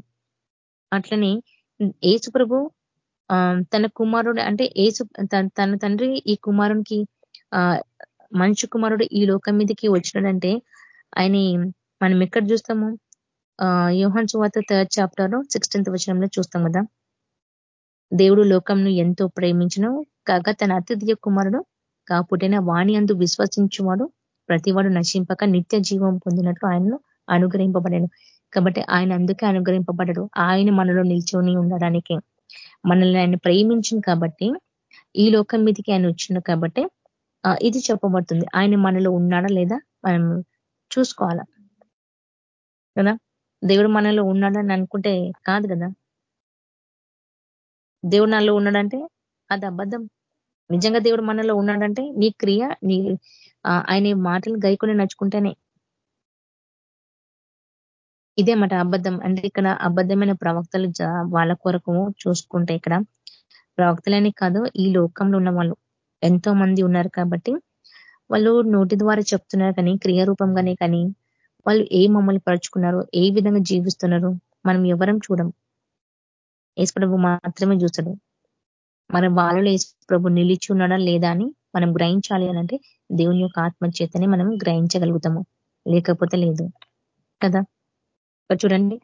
అట్లనే ఏసు ప్రభు తన కుమారుడు అంటే ఏసు తన తండ్రి ఈ కుమారునికి మనిషి కుమారుడు ఈ లోకం మీదకి వచ్చినాడంటే ఆయన మనం ఎక్కడ చూస్తాము? యోహన్ సువాత థర్డ్ చాప్టర్ సిక్స్టీన్త్ వచనంలో చూస్తాం కదా. దేవుడు లోకంను ఎంతో ప్రేమించను కాగా తన అతిథియ కుమారుడు కాపుటైన వాణి అందు విశ్వసించువాడు ప్రతివాడు నశింపక నిత్య జీవం పొందినట్లు ఆయనను అనుగ్రహింపబడను. కాబట్టి ఆయన అందుకే అనుగ్రహింపబడడు. ఆయన మనలో నిల్చొని ఉండడానికి మనల్ని ఆయన ప్రేమించింది కాబట్టి ఈ లోకం మీదకి ఆయన వచ్చిండు కాబట్టి ఇది చెప్పబడుతుంది. ఆయన మనలో ఉన్నాడా లేదా మనం చూసుకోవాలా? కదా? దేవుడు మనలో ఉన్నాడని అనుకుంటే కాదు కదా? దేవుడు నాలో ఉన్నాడంటే అది అబద్ధం. నిజంగా దేవుడు మనలో ఉన్నాడంటే నీ క్రియ నీ ఆయన మాటలు గైకొని నడుచుకుంటేనే ఇదే మాట అబద్ధం. అంటే ఇక్కడ అబద్ధమైన ప్రవక్తలు వాళ్ళ కొరకు చూసుకుంటే ఇక్కడ ప్రవక్తలనే కాదు ఈ లోకంలో ఉన్న వాళ్ళు ఎంతో మంది ఉన్నారు కాబట్టి వాళ్ళు నోటి ద్వారా చెప్తున్నారు కానీ క్రియారూపంగానే కానీ వాళ్ళు ఏ మమ్మల్ని పరుచుకున్నారు ఏ విధంగా జీవిస్తున్నారు మనం ఎవరం చూడం. యేసుప్రభు మాత్రమే చూస్తాడు. మన వాళ్ళలో ప్రభు నిలిచి ఉన్నాడా లేదా అని మనం గ్రహించాలి అంటే దేవుని యొక్క ఆత్మచేతనే మనం గ్రహించగలుగుతాము. లేకపోతే లేదు. కదా? ఇక్కడ చూడండి.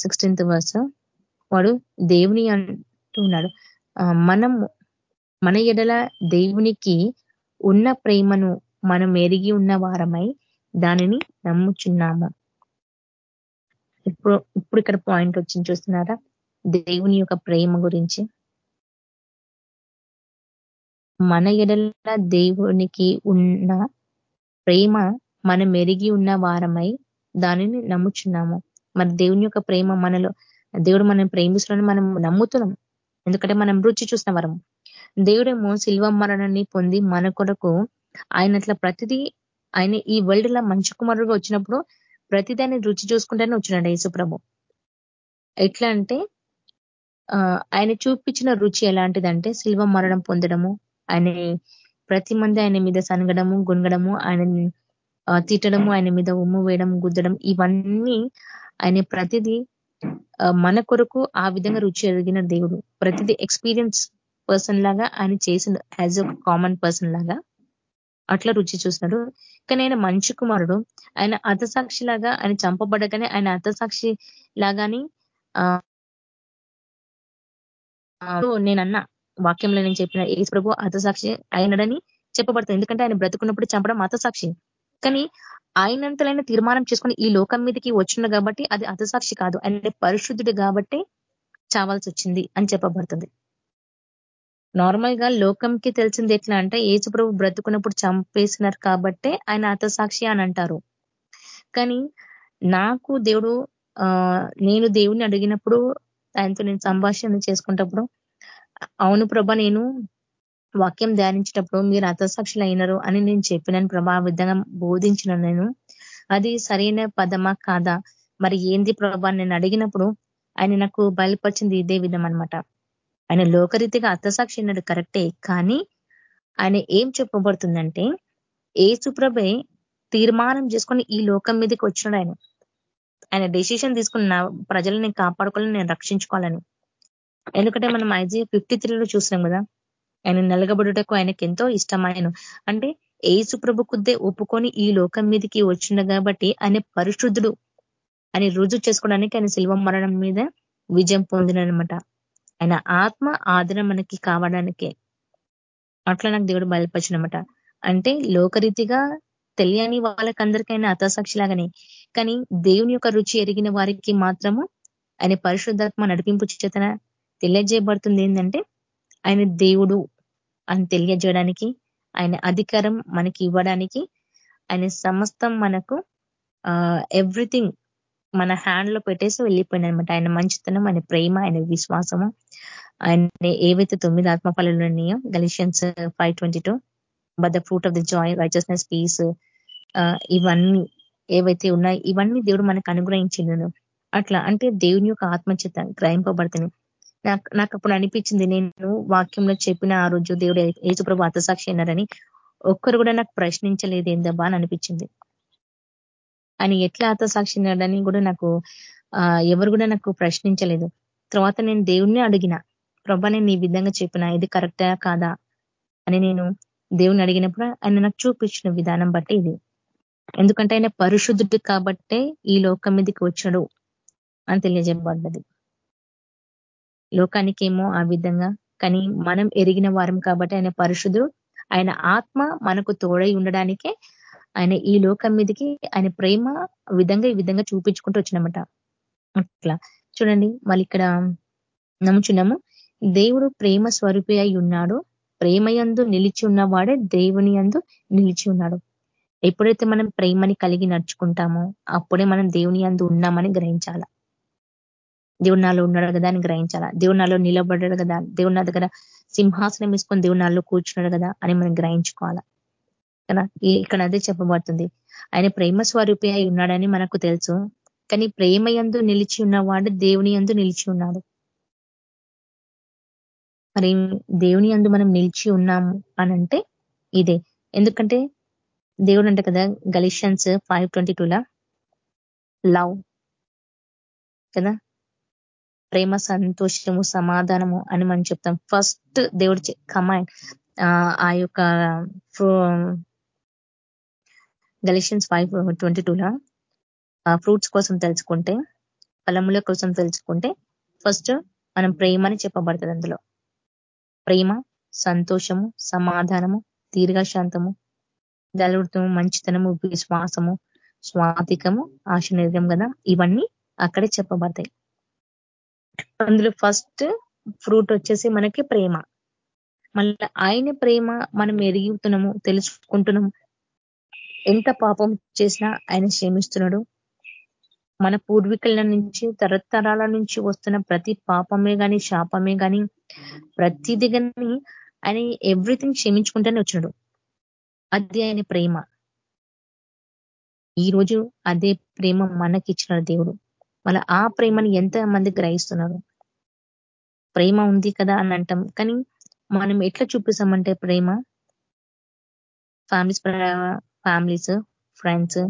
సిక్స్టీన్త్ వర్స్ వాడు దేవుని అంటున్నాడు మనం మన ఎడల దేవునికి ఉన్న ప్రేమను మనం ఎరిగి ఉన్న వారమై దానిని నమ్ముచున్నాము. ఇప్పుడు ఇప్పుడు ఇక్కడ పాయింట్ వచ్చింది చూస్తున్నారా? దేవుని యొక్క ప్రేమ గురించి. మన ఎడల దేవునికి ఉన్న ప్రేమ మనం మెరిగి ఉన్న వారమై దానిని నమ్ముచున్నాము. మరి దేవుని యొక్క ప్రేమ మనలో దేవుడు మనం ప్రేమిస్తున్నాడని మనం నమ్ముతున్నాం. ఎందుకంటే మనం రుచి చూసిన వరము దేవుడేమో శిల్వ మరణాన్ని పొంది మన కొరకు ఆయన అట్లా ప్రతిదీ ఆయన ఈ వరల్డ్ లా మంచి కుమారుడుగా వచ్చినప్పుడు ప్రతిదాన్ని రుచి చూసుకుంటేనే వచ్చినాడు యేసుప్రభు ఎట్లా అంటే ఆయన చూపించిన రుచి ఎలాంటిదంటే శిల్వ మరణం పొందడము ఆయన ప్రతి మంది ఆయన మీద సనగడము గుణగడము ఆయన తిట్టడము ఆయన మీద ఉమ్ము వేయడం గుద్దడం ఇవన్నీ ఆయన ప్రతిదీ మన కొరకు ఆ విధంగా రుచి ఎదిగిన దేవుడు. ప్రతిదీ ఎక్స్పీరియన్స్ పర్సన్ లాగా ఆయన చేసిన యాజ్ ఒక కామన్ పర్సన్ లాగా. అట్లా రుచి చూసినాడు. కానీ ఆయన మంచి కుమారుడు. ఆయన అతసాక్షి లాగా ఆయన చంపబడగానే ఆయన అతసాక్షి లాగాని నేనన్నా వాక్యంలో నేను చెప్పిన ఏ ప్రభు అతసాక్షి అయినడని చెప్పబడుతుంది. ఎందుకంటే ఆయన బ్రతుకున్నప్పుడు చంపడం అతసాక్షి కానీ ఆయనంతలైన తీర్మానం చేసుకుని ఈ లోకం మీదకి వచ్చిండు కాబట్టి అది అతసాక్షి కాదు. ఆయన పరిశుద్ధుడు కాబట్టి చావాల్సి వచ్చింది అని చెప్పబడుతుంది. నార్మల్గా లోకంకి తెలిసింది ఎట్లా అంటే ఏసుప్రభు బ్రతుకున్నప్పుడు చంపేసినారు కాబట్టే ఆయన అతసాక్షి అని అంటారు. కానీ నాకు దేవుడు నేను దేవుని అడిగినప్పుడు ఆయనతో నేను సంభాషణ చేసుకుంటప్పుడు అవును ప్రభ నేను వాక్యం ధ్యానించినప్పుడు మీరు అర్థసాక్షులు అయినారు అని నేను చెప్పినాను ప్రభా విధంగా బోధించిన నేను. అది సరైన పదమా కాదా? మరి ఏంది ప్రభా? నేను అడిగినప్పుడు ఆయన నాకు బయలుపరిచింది ఇదే విధం అనమాట ఆయన లోకరీతిగా అర్థసాక్షి అన్నాడు కరెక్టే కానీ ఆయన ఏం చెప్పబడుతుందంటే ఏసుప్రభే తీర్మానం చేసుకొని ఈ లోకం మీదకి వచ్చినాడు ఆయన. ఆయన డెసిషన్ తీసుకున్న ప్రజలను నేను కాపాడుకోవాలని నేను రక్షించుకోవాలని. ఎందుకంటే మనం ఐజీ ఫిఫ్టీ త్రీలో చూసినాం కదా ఆయన నలగబడుటకు ఆయనకి ఎంతో ఇష్టమాయను. అంటే ఏసు ప్రభుకుద్దే ఒప్పుకొని ఈ లోకం మీదకి వచ్చిండ కాబట్టి ఆయన పరిశుద్ధుడు. అని రుజువు చేసుకోవడానికి ఆయన శిల్వం మరణం మీద విజయం పొందినమాట ఆయన ఆత్మ ఆదరణ మనకి కావడానికే. అట్లా నాకు దేవుడు బయలుపరిచినమాట. అంటే లోకరీతిగా తెలియని వాళ్ళకందరికైనా అతసాక్షి లాగానే కానీ దేవుని యొక్క రుచి ఎరిగిన వారికి మాత్రము ఆయన పరిశుద్ధాత్మ నడిపింపు చేతన తెలియజేయబడుతుంది ఏంటంటే ఆయన దేవుడు అని తెలియజేయడానికి ఆయన అధికారం మనకి ఇవ్వడానికి ఆయన సమస్తం మనకు ఎవ్రీథింగ్ మన హ్యాండ్లో పెట్టేసి వెళ్ళిపోయింది అనమాట ఆయన మంచితనం ఆయన ప్రేమ ఆయన విశ్వాసము ఆయన ఏవైతే తొమ్మిది ఆత్మఫలాలు ఉన్నాయో Galatians five twenty two but the fruit of the joy righteousness peace ఇవన్నీ ఏవైతే ఉన్నాయో ఇవన్నీ దేవుడు మనకు అనుగ్రహించిండు అట్లా అంటే దేవుని యొక్క ఆత్మచేత గ్రహింపబడుతుంది నాకు నాకు అప్పుడు అనిపించింది నేను వాక్యంలో చెప్పిన ఆ రోజు దేవుడు ఏసుప్రభు అతసాక్షి అన్నారని ఒక్కరు కూడా నాకు ప్రశ్నించలేదు ఏందబ్బా అని అనిపించింది. ఆయన ఎట్లా అతసాక్షి అన్నాడని కూడా నాకు ఎవరు కూడా నాకు ప్రశ్నించలేదు. తర్వాత నేను దేవుణ్ణి అడిగిన ప్రభా నేను ఈ విధంగా చెప్పిన ఇది కరెక్టా కాదా అని నేను దేవుని అడిగినప్పుడు ఆయన నాకు చూపించిన విధానం బట్టి ఇది. ఎందుకంటే ఆయన పరిశుద్ధుడు కాబట్టే ఈ లోకం మీదకి వచ్చాడు అని తెలియజేయబడ్డది. లోకానికేమో ఆ విధంగా. కానీ మనం ఎరిగిన వారం కాబట్టి ఆయన పరిశుద్ధుడు. ఆయన ఆత్మ మనకు తోడై ఉండడానికే ఆయన ఈ లోకం మీదకి ఆయన ప్రేమ విధంగా ఈ విధంగా చూపించుకుంటూ వచ్చినమాట. అట్లా. చూడండి మళ్ళీ ఇక్కడ నమ్ముచున్నాము. దేవుడు ప్రేమ స్వరూపి అయి ఉన్నాడు. ప్రేమయందు నిలిచి ఉన్నవాడే దేవుని అందు నిలిచి ఉన్నాడు. ఎప్పుడైతే మనం ప్రేమని కలిగి నడుచుకుంటామో అప్పుడే మనం దేవుని అందు ఉన్నామని గ్రహించాల. దేవుడు నాలో ఉన్నాడు కదా అని గ్రహించాలా? దేవుడు నాలో నిలబడ్డాడు కదా? దేవుడు నా దగ్గర సింహాసనం వేసుకొని దేవుడు నాలో కూర్చున్నాడు కదా అని మనం గ్రహించుకోవాలా? కదా? ఇక్కడ అదే చెప్పబడుతుంది. ఆయన ప్రేమ స్వరూపి అయి ఉన్నాడని మనకు తెలుసు. కానీ ప్రేమ ఎందు నిలిచి ఉన్నవాడు దేవుని ఎందు నిలిచి ఉన్నాడు. మరి దేవుని అందు మనం నిలిచి ఉన్నాము అనంటే ఇదే. ఎందుకంటే దేవుడు అంటే కదా గలిషన్స్ ఫైవ్ ట్వంటీ టూలా లవ్. కదా? ప్రేమ సంతోషము సమాధానము అని మనం చెప్తాం. ఫస్ట్ దేవుడు కమాండ్ ఆ యొక్క గలిషన్స్ ఫైవ్ ట్వంటీ టూలా ఫ్రూట్స్ కోసం తెలుసుకుంటే ఫలముల కోసం తెలుసుకుంటే ఫస్ట్ మనం ప్రేమ అని చెప్పబడుతుంది అందులో. ప్రేమ సంతోషము సమాధానము దీర్ఘశాంతము దళవృతము మంచితనము విశ్వాసము స్వాతికము ఆశనిర్గం కదా? ఇవన్నీ అక్కడే చెప్పబడతాయి. అందులో ఫస్ట్ ఫ్రూట్ వచ్చేసి మనకి ప్రేమ. మళ్ళీ ఆయన ప్రేమ మనం ఎరుగుతున్నాము తెలుసుకుంటున్నాము. ఎంత పాపం చేసినా ఆయన క్షమిస్తున్నాడు. మన పూర్వీకుల నుంచి తరతరాల నుంచి వస్తున్న ప్రతి పాపమే కానీ శాపమే కానీ ప్రతిది కానీ ఆయన ఎవ్రీథింగ్ క్షమించుకుంటూనే వచ్చినాడు. అది ఆయన ప్రేమ. ఈ రోజు అదే ప్రేమ మనకి ఇచ్చిన దేవుడు. మళ్ళీ ఆ ప్రేమని ఎంత మంది గ్రహిస్తున్నారు. ప్రేమ ఉంది కదా అని అంటాం. కానీ మనం ఎట్లా చూపిస్తామంటే ప్రేమ? ఫ్యామిలీస్ ఫ్యామిలీస్ ఫ్రెండ్స్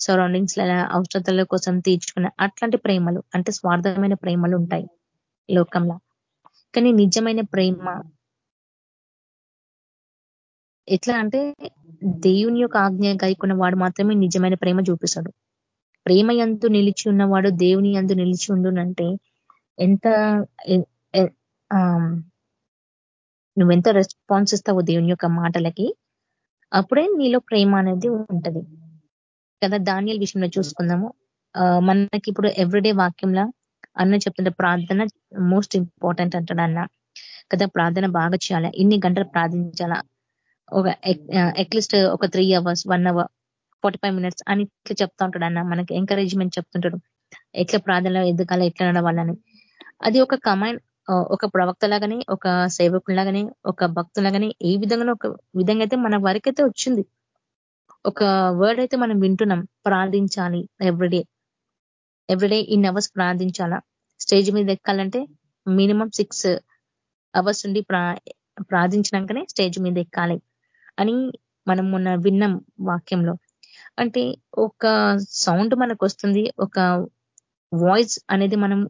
సరౌండింగ్స్ అవసరతల కోసం తీర్చుకున్న అట్లాంటి ప్రేమలు అంటే స్వార్థమైన ప్రేమలు ఉంటాయి లోకంలో. కానీ నిజమైన ప్రేమ ఎట్లా అంటే దేవుని యొక్క ఆజ్ఞ గాయకున్న వాడు మాత్రమే నిజమైన ప్రేమ చూపిస్తాడు. ప్రేమ ఎందు నిలిచి ఉన్నవాడు దేవుని ఎందు నిలిచి ఉండునంటే ఎంత నువ్వెంత రెస్పాన్స్ ఇస్తావు దేవుని యొక్క మాటలకి అప్పుడే నీలో ప్రేమ అనేది ఉంటది. కదా ధాన్యాల విషయంలో చూసుకుందాము. మనకి ఇప్పుడు ఎవ్రీడే వాక్యంలో అన్న చెప్తుంటే ప్రార్థన మోస్ట్ ఇంపార్టెంట్ అంటాడు అన్న. కదా ప్రార్థన బాగా చేయాలి? ఇన్ని గంటలు ప్రార్థించాలా? ఒక అట్లీస్ట్ ఒక three hours one hour forty five minutes అని ఇట్లా చెప్తా ఉంటాడు అన్న. మనకి ఎంకరేజ్మెంట్ చెప్తుంటాడు. ఎట్లా ప్రార్థనలో ఎదుగాల ఎట్లా నడవాలని. అది ఒక కమాండ్ ఒక ప్రవక్త లాగానే ఒక సేవకులాగానే ఒక భక్తులాగానే ఏ విధంగా ఒక విధంగా అయితే మన వరకైతే వచ్చింది. ఒక వర్డ్ అయితే మనం వింటున్నాం ప్రార్థించాలి ఎవ్రీడే ఎవ్రీడే ఇన్ అవర్స్ ప్రార్థించాలా? స్టేజ్ మీద ఎక్కాలంటే మినిమం సిక్స్ అవర్స్ ఉండి ప్రార్థించినాకనే స్టేజ్ మీద ఎక్కాలి అని మనం మొన్న విన్నాం వాక్యంలో. అంటే ఒక సౌండ్ మనకు వస్తుంది ఒక వాయిస్ అనేది మనం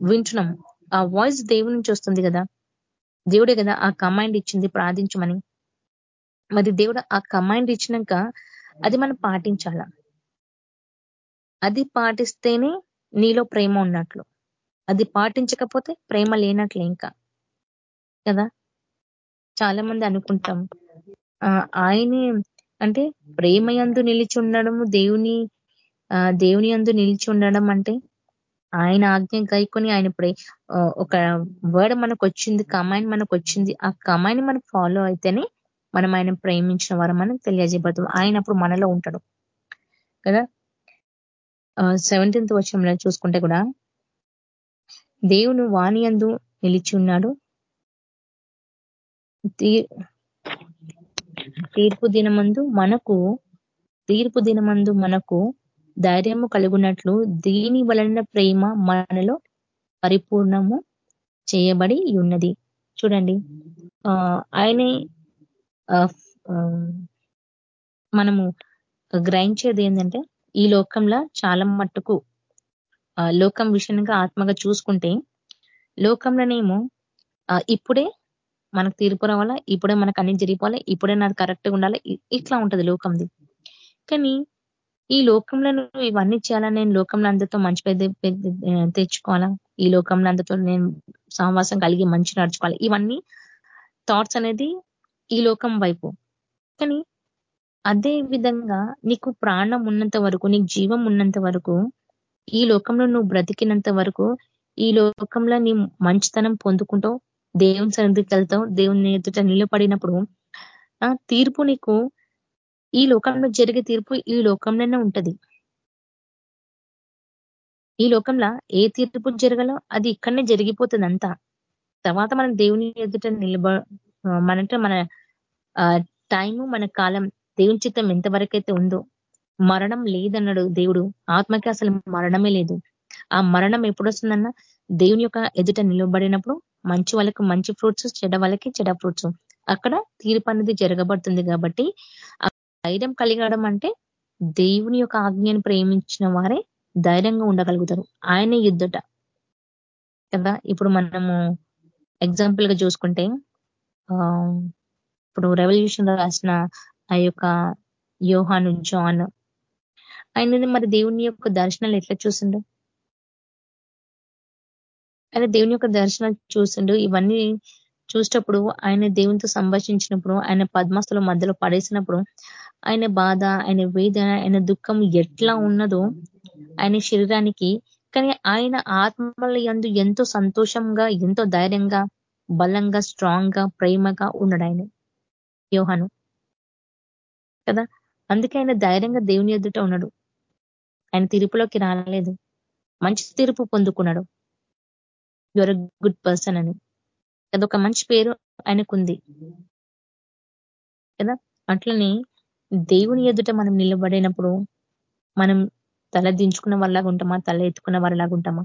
వింటున్నాం ఆ వాయిస్ దేవుడి నుంచి వస్తుంది కదా. దేవుడే కదా ఆ కమాండ్ ఇచ్చింది ప్రార్థించమని. మరి దేవుడు ఆ కమాండ్ ఇచ్చినాక అది మనం పాటించాల? అది పాటిస్తేనే నీలో ప్రేమ ఉన్నట్లు. అది పాటించకపోతే ప్రేమ లేనట్లే ఇంకా. కదా? చాలా మంది అనుకుంటాం ఆయనే అంటే ప్రేమ యందు నిలిచి దేవుని దేవుని యందు నిలిచి ఉండడం అంటే ఆయన ఆజ్ఞ గైకొని ఆయన ప్రే ఒక వర్డ్ మనకు వచ్చింది కమాండ్ మనకు వచ్చింది ఆ కమాండ్ మనకు ఫాలో అయితేనే మనం ఆయన ప్రేమించిన వారు మనం తెలియజేయబడతాం ఆయన అప్పుడు మనలో ఉంటాడు. కదా? సెవెంటీన్త్ వర్షంలో చూసుకుంటే కూడా దేవుని వాణి అందు నిలిచి ఉన్నాడు. తీర్పు దినమందు మనకు తీర్పు దినమందు మనకు ధైర్యము కలుగునట్లు దీని వలన ప్రేమ మనలో పరిపూర్ణము చేయబడి ఉన్నది. చూడండి. ఆయనే మనము గ్రహించేది ఏంటంటే ఈ లోకంలో చాలా మట్టుకు లోకం విషయంగా ఆత్మగా చూసుకుంటే లోకంలోనేమో ఇప్పుడే మనకు తీర్పు రావాలా? ఇప్పుడే మనకు అన్ని జరిగిపోవాలి. ఇప్పుడే నాకు కరెక్ట్గా ఉండాలి. ఇట్లా ఉంటది లోకంది. కానీ ఈ లోకంలో నువ్వు ఇవన్నీ చేయాలా? నేను లోకంలో అందరితో మంచి పెద్ద తెచ్చుకోవాలా? ఈ లోకంలో అందరితో నేను సహవాసం కలిగి మంచి నడుచుకోవాలి? ఇవన్నీ థాట్స్ అనేది ఈ లోకం వైపు. కానీ అదే విధంగా నీకు ప్రాణం ఉన్నంత వరకు నీకు జీవం ఉన్నంత వరకు ఈ లోకంలో నువ్వు బ్రతికినంత వరకు ఈ లోకంలో నీ మంచితనం పొందుకుంటావు. దేవుని సన్నిధికి వెళ్తావు దేవుని ఎదుట నిలబడినప్పుడు తీర్పు నీకు ఈ లోకంలో జరిగే తీర్పు ఈ లోకంలోనే ఉంటది. ఈ లోకంలో ఏ తీర్పు జరగాలో అది ఇక్కడనే జరిగిపోతుంది అంతా తర్వాత మనం దేవుని ఎదుట నిలబ మనంటే మన టైము మన కాలం దేవుని చిత్తం ఎంతవరకైతే ఉందో మరణం లేదన్నాడు దేవుడు. ఆత్మకి అసలు మరణమే లేదు. ఆ మరణం ఎప్పుడు వస్తుందన్నా దేవుని యొక్క ఎదుట నిలబడినప్పుడు మంచి వాళ్ళకి మంచి ఫ్రూట్స్ చెడ వాళ్ళకి చెడ ఫ్రూట్స్ అక్కడ తీర్పు అనేది జరగబడుతుంది కాబట్టి ధైర్యం కలిగడం అంటే దేవుని యొక్క ఆజ్ఞను ప్రేమించిన వారే ధైర్యంగా ఉండగలుగుతారు. ఆయన యుద్ధట కదా ఇప్పుడు మనము ఎగ్జాంపుల్గా చూసుకుంటే ఇప్పుడు రెవల్యూషన్ రాసిన ఆ యొక్క యోహాను జాన్. ఆయన మరి దేవుని యొక్క దర్శనాలు ఎట్లా చూసిండు ఆయన దేవుని యొక్క దర్శనం చూసిండు. ఇవన్నీ చూసేటప్పుడు ఆయన దేవునితో సంభాషించినప్పుడు ఆయన పద్మస్తుల మధ్యలో పడేసినప్పుడు ఆయన బాధ ఆయన వేదన ఆయన దుఃఖం ఎట్లా ఉన్నదో ఆయన శరీరానికి కానీ ఆయన ఆత్మల ఎందు ఎంతో సంతోషంగా ఎంతో ధైర్యంగా బలంగా స్ట్రాంగ్గా ప్రేమగా ఉన్నాడు ఆయన. యోహను. కదా? అందుకే ఆయన ధైర్యంగా దేవుని ఎదుట ఉన్నాడు. ఆయన తీర్పులోకి రాలేదు. మంచి తీర్పు పొందుకున్నాడు. యువర్ గుడ్ పర్సన్ అని. అదొక మంచి పేరు ఆయనకుంది. కదా అట్లని దేవుని ఎదుట మనం నిలబడినప్పుడు మనం తల దించుకున్న వాళ్ళలాగా ఉంటామా తల ఎత్తుకున్న వాళ్ళలాగా ఉంటామా?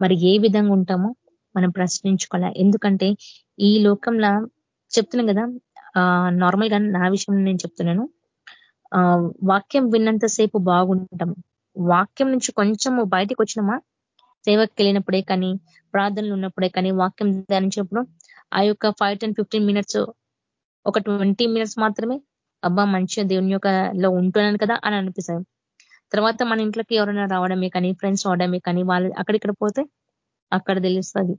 మరి ఏ విధంగా ఉంటామో మనం ప్రశ్నించుకోవాలా? ఎందుకంటే ఈ లోకంలో చెప్తున్నాం కదా నార్మల్గా నా విషయం నేను చెప్తున్నాను. వాక్యం విన్నంతసేపు బాగుంటాం. వాక్యం నుంచి కొంచెము బయటకు వచ్చినామా సేవకి వెళ్ళినప్పుడే కానీ ప్రార్థనలు ఉన్నప్పుడే కానీ వాక్యం ధ్యానించినప్పుడు ఆ యొక్క ఫైవ్ టెన్ ఫిఫ్టీన్ మినిట్స్ ఒక ట్వంటీ మినిట్స్ మాత్రమే అబ్బా మంచిగా దేవుని యొక్క లో ఉంటున్నాను కదా అని అనిపిస్తుంది. తర్వాత మన ఇంట్లోకి ఎవరైనా రావడమే కానీ ఫ్రెండ్స్ రావడమే కానీ వాళ్ళు అక్కడిక్కడ పోతే అక్కడ తెలుస్తుంది.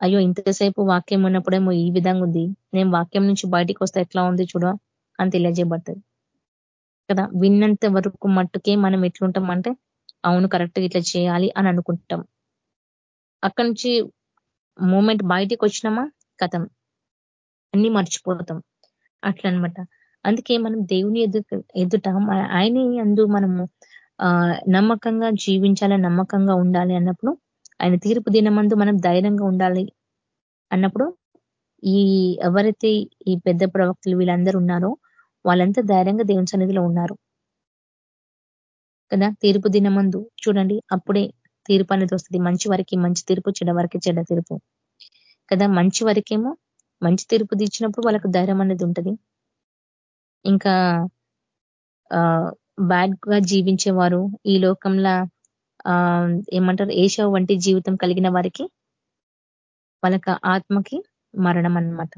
అయ్యో ఇంతసేపు వాక్యం ఉన్నప్పుడేమో ఈ విధంగా ఉంది. నేను వాక్యం నుంచి బయటికి వస్తే ఎట్లా ఉంది చూడ అని తెలియజేయబడుతుంది. కదా విన్నంత వరకు మట్టుకే మనం ఎట్లుంటాం అంటే అవును కరెక్ట్ ఇట్లా చేయాలి అని అనుకుంటాం. అక్కడి నుంచి మూమెంట్ బయటికి వచ్చినామా? కథం. అన్ని మర్చిపోతాం. అట్లా అనమాట అందుకే మనం దేవుని ఎదు ఎదుట ఆయన అందు మనము నమ్మకంగా జీవించాలి నమ్మకంగా ఉండాలి అన్నప్పుడు ఆయన తీర్పు దినమందు మనం ధైర్యంగా ఉండాలి అన్నప్పుడు ఈ ఎవరైతే ఈ పెద్ద ప్రవక్తలు వీళ్ళందరూ ఉన్నారో వాళ్ళంతా ధైర్యంగా దేవుని సన్నిధిలో ఉన్నారు. కదా? తీర్పు దినమందు. చూడండి అప్పుడే తీర్పు అనేది వస్తుంది. మంచి వారికి మంచి తీర్పు చెడ వారికి చెడ్డ తీర్పు. కదా? మంచి వరకేమో మంచి తీర్పు తీర్చినప్పుడు వాళ్ళకు ధైర్యం అనేది ఉంటుంది. ఇంకా బ్యాడ్గా జీవించేవారు ఈ లోకంలో ఏమంటారు ఏషో వంటి జీవితం కలిగిన వారికి వాళ్ళకి ఆత్మకి మరణం అన్నమాట.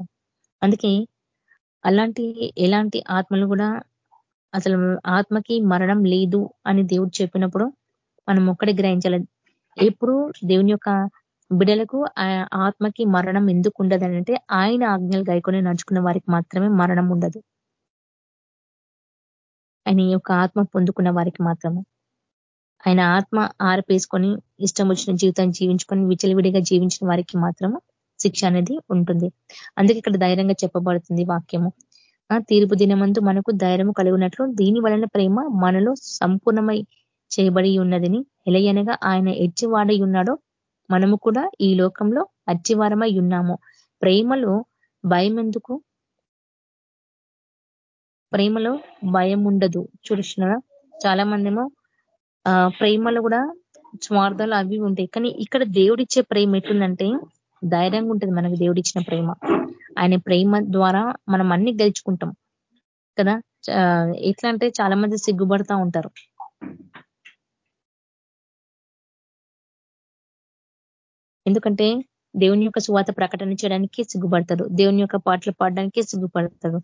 అందుకే అలాంటి ఎలాంటి ఆత్మలు కూడా అసలు ఆత్మకి మరణం లేదు అని దేవుడు చెప్పినప్పుడు మనం ఒక్కడే గ్రహించాలి. ఎప్పుడు దేవుని యొక్క బిడలకు ఆత్మకి మరణం ఎందుకు ఉండదనంటే ఆయన ఆజ్ఞలు గాయకొని నడుచుకున్న వారికి మాత్రమే మరణం ఉండదు. ఆయన యొక్క ఆత్మ పొందుకున్న వారికి మాత్రమే. ఆయన ఆత్మ ఆరపేసుకొని ఇష్టం వచ్చిన జీవితాన్ని జీవించుకొని విచలివిడిగా జీవించిన వారికి మాత్రము శిక్ష అనేది ఉంటుంది. అందుకే ఇక్కడ ధైర్యంగా చెప్పబడుతుంది వాక్యము. తీర్పు దినమందు మనకు ధైర్యము కలిగినట్లు దీని వలన ప్రేమ మనలో సంపూర్ణమై చేయబడి ఉన్నదని ఎలయనగా ఆయన ఎచ్చివాడై ఉన్నాడో మనము కూడా ఈ లోకంలో అచ్చివారమై ఉన్నాము. ప్రేమలో భయం ఎందుకు ప్రేమలో భయం ఉండదు చూడుస్తున్నారా చాలా మందేమో ప్రేమలో కూడా స్వార్థాలు అవి ఉంటాయి. కానీ ఇక్కడ దేవుడిచ్చే ప్రేమ ఎట్లుందంటే ధైర్యంగా ఉంటుంది మనకు దేవుడిచ్చిన ప్రేమ. ఆయన ప్రేమ ద్వారా మనం అన్ని గెలుచుకుంటాం. కదా? ఎట్లా అంటే చాలా మంది సిగ్గుపడతా ఉంటారు. ఎందుకంటే దేవుని యొక్క సువాత ప్రకటన చేయడానికి సిగ్గుపడతారు. దేవుని యొక్క పాటలు పాడడానికి సిగ్గుపడతారు.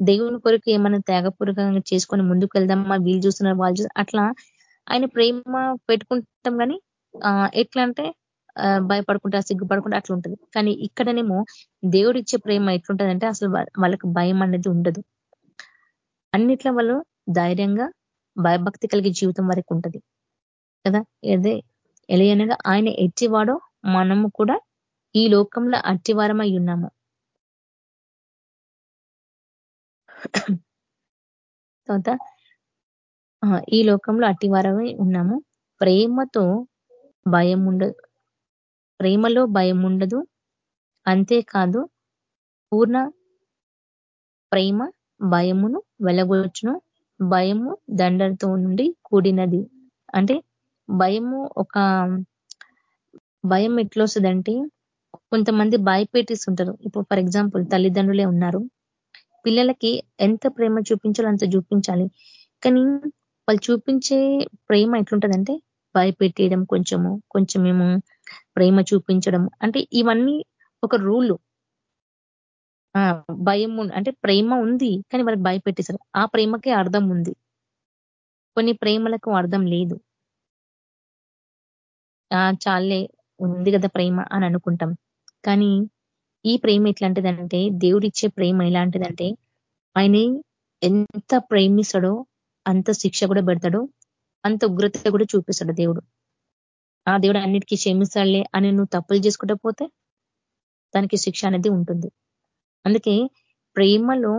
దేవుని కొరకు ఏమైనా త్యాగపూర్వకంగా చేసుకొని ముందుకు వెళ్దామా వీళ్ళు చూస్తున్నారు వాళ్ళు అట్లా ఆయన ప్రేమ పెట్టుకుంటాం కానీ ఎట్లా అంటే భయపడుకుంటా సిగ్గుపడకుండా అట్లా ఉంటుంది కానీ ఇక్కడనేమో దేవుడు ఇచ్చే ప్రేమ ఎట్లుంటుందంటే అసలు వాళ్ళకి భయం అనేది ఉండదు. అన్నిట్ల వాళ్ళు ధైర్యంగా భయభక్తి కలిగే జీవితం వరకు ఉంటుంది. కదా? అదే ఎలయనగా ఆయన ఎట్టివాడో మనము కూడా ఈ లోకంలో అట్టివారమై ఉన్నాము. తర్వాత ఈ లోకంలో అట్టివారమై ఉన్నాము. ప్రేమతో భయం ఉండదు ప్రేమలో భయం ఉండదు అంతేకాదు పూర్ణ ప్రేమ భయమును వెలగొచ్చును. భయము దండలతో నుండి కూడినది. అంటే భయము ఒక భయం ఎట్లొస్తుందంటే కొంతమంది భయపెట్టిస్తుంటారు. ఇప్పుడు ఫర్ ఎగ్జాంపుల్ తల్లిదండ్రులే ఉన్నారు. పిల్లలకి ఎంత ప్రేమ చూపించాలో అంత చూపించాలి. కానీ వాళ్ళు చూపించే ప్రేమ ఎట్లుంటుందంటే భయపెట్టేయడం కొంచెము కొంచెమేమో ప్రేమ చూపించడం. అంటే ఇవన్నీ ఒక రూలు. భయం అంటే ప్రేమ ఉంది కానీ వాళ్ళకి భయపెట్టేశారు. ఆ ప్రేమకే అర్థం ఉంది. కొన్ని ప్రేమలకు అర్థం లేదు. చాలే ఉంది కదా ప్రేమ అని అనుకుంటాం. కానీ ఈ ప్రేమ ఎట్లాంటిదంటే దేవుడిచ్చే ప్రేమ ఎలాంటిదంటే ఆయన ఎంత ప్రేమిస్తాడో అంత శిక్ష కూడా పెడతాడు అంత ఉగ్రత కూడా చూపిస్తాడు దేవుడు. ఆ దేవుడు అన్నిటికీ క్షమించాలే అని నువ్వు తప్పులు చేసుకుంటూ పోతే దానికి శిక్ష అనేది ఉంటుంది. అందుకే ప్రేమలో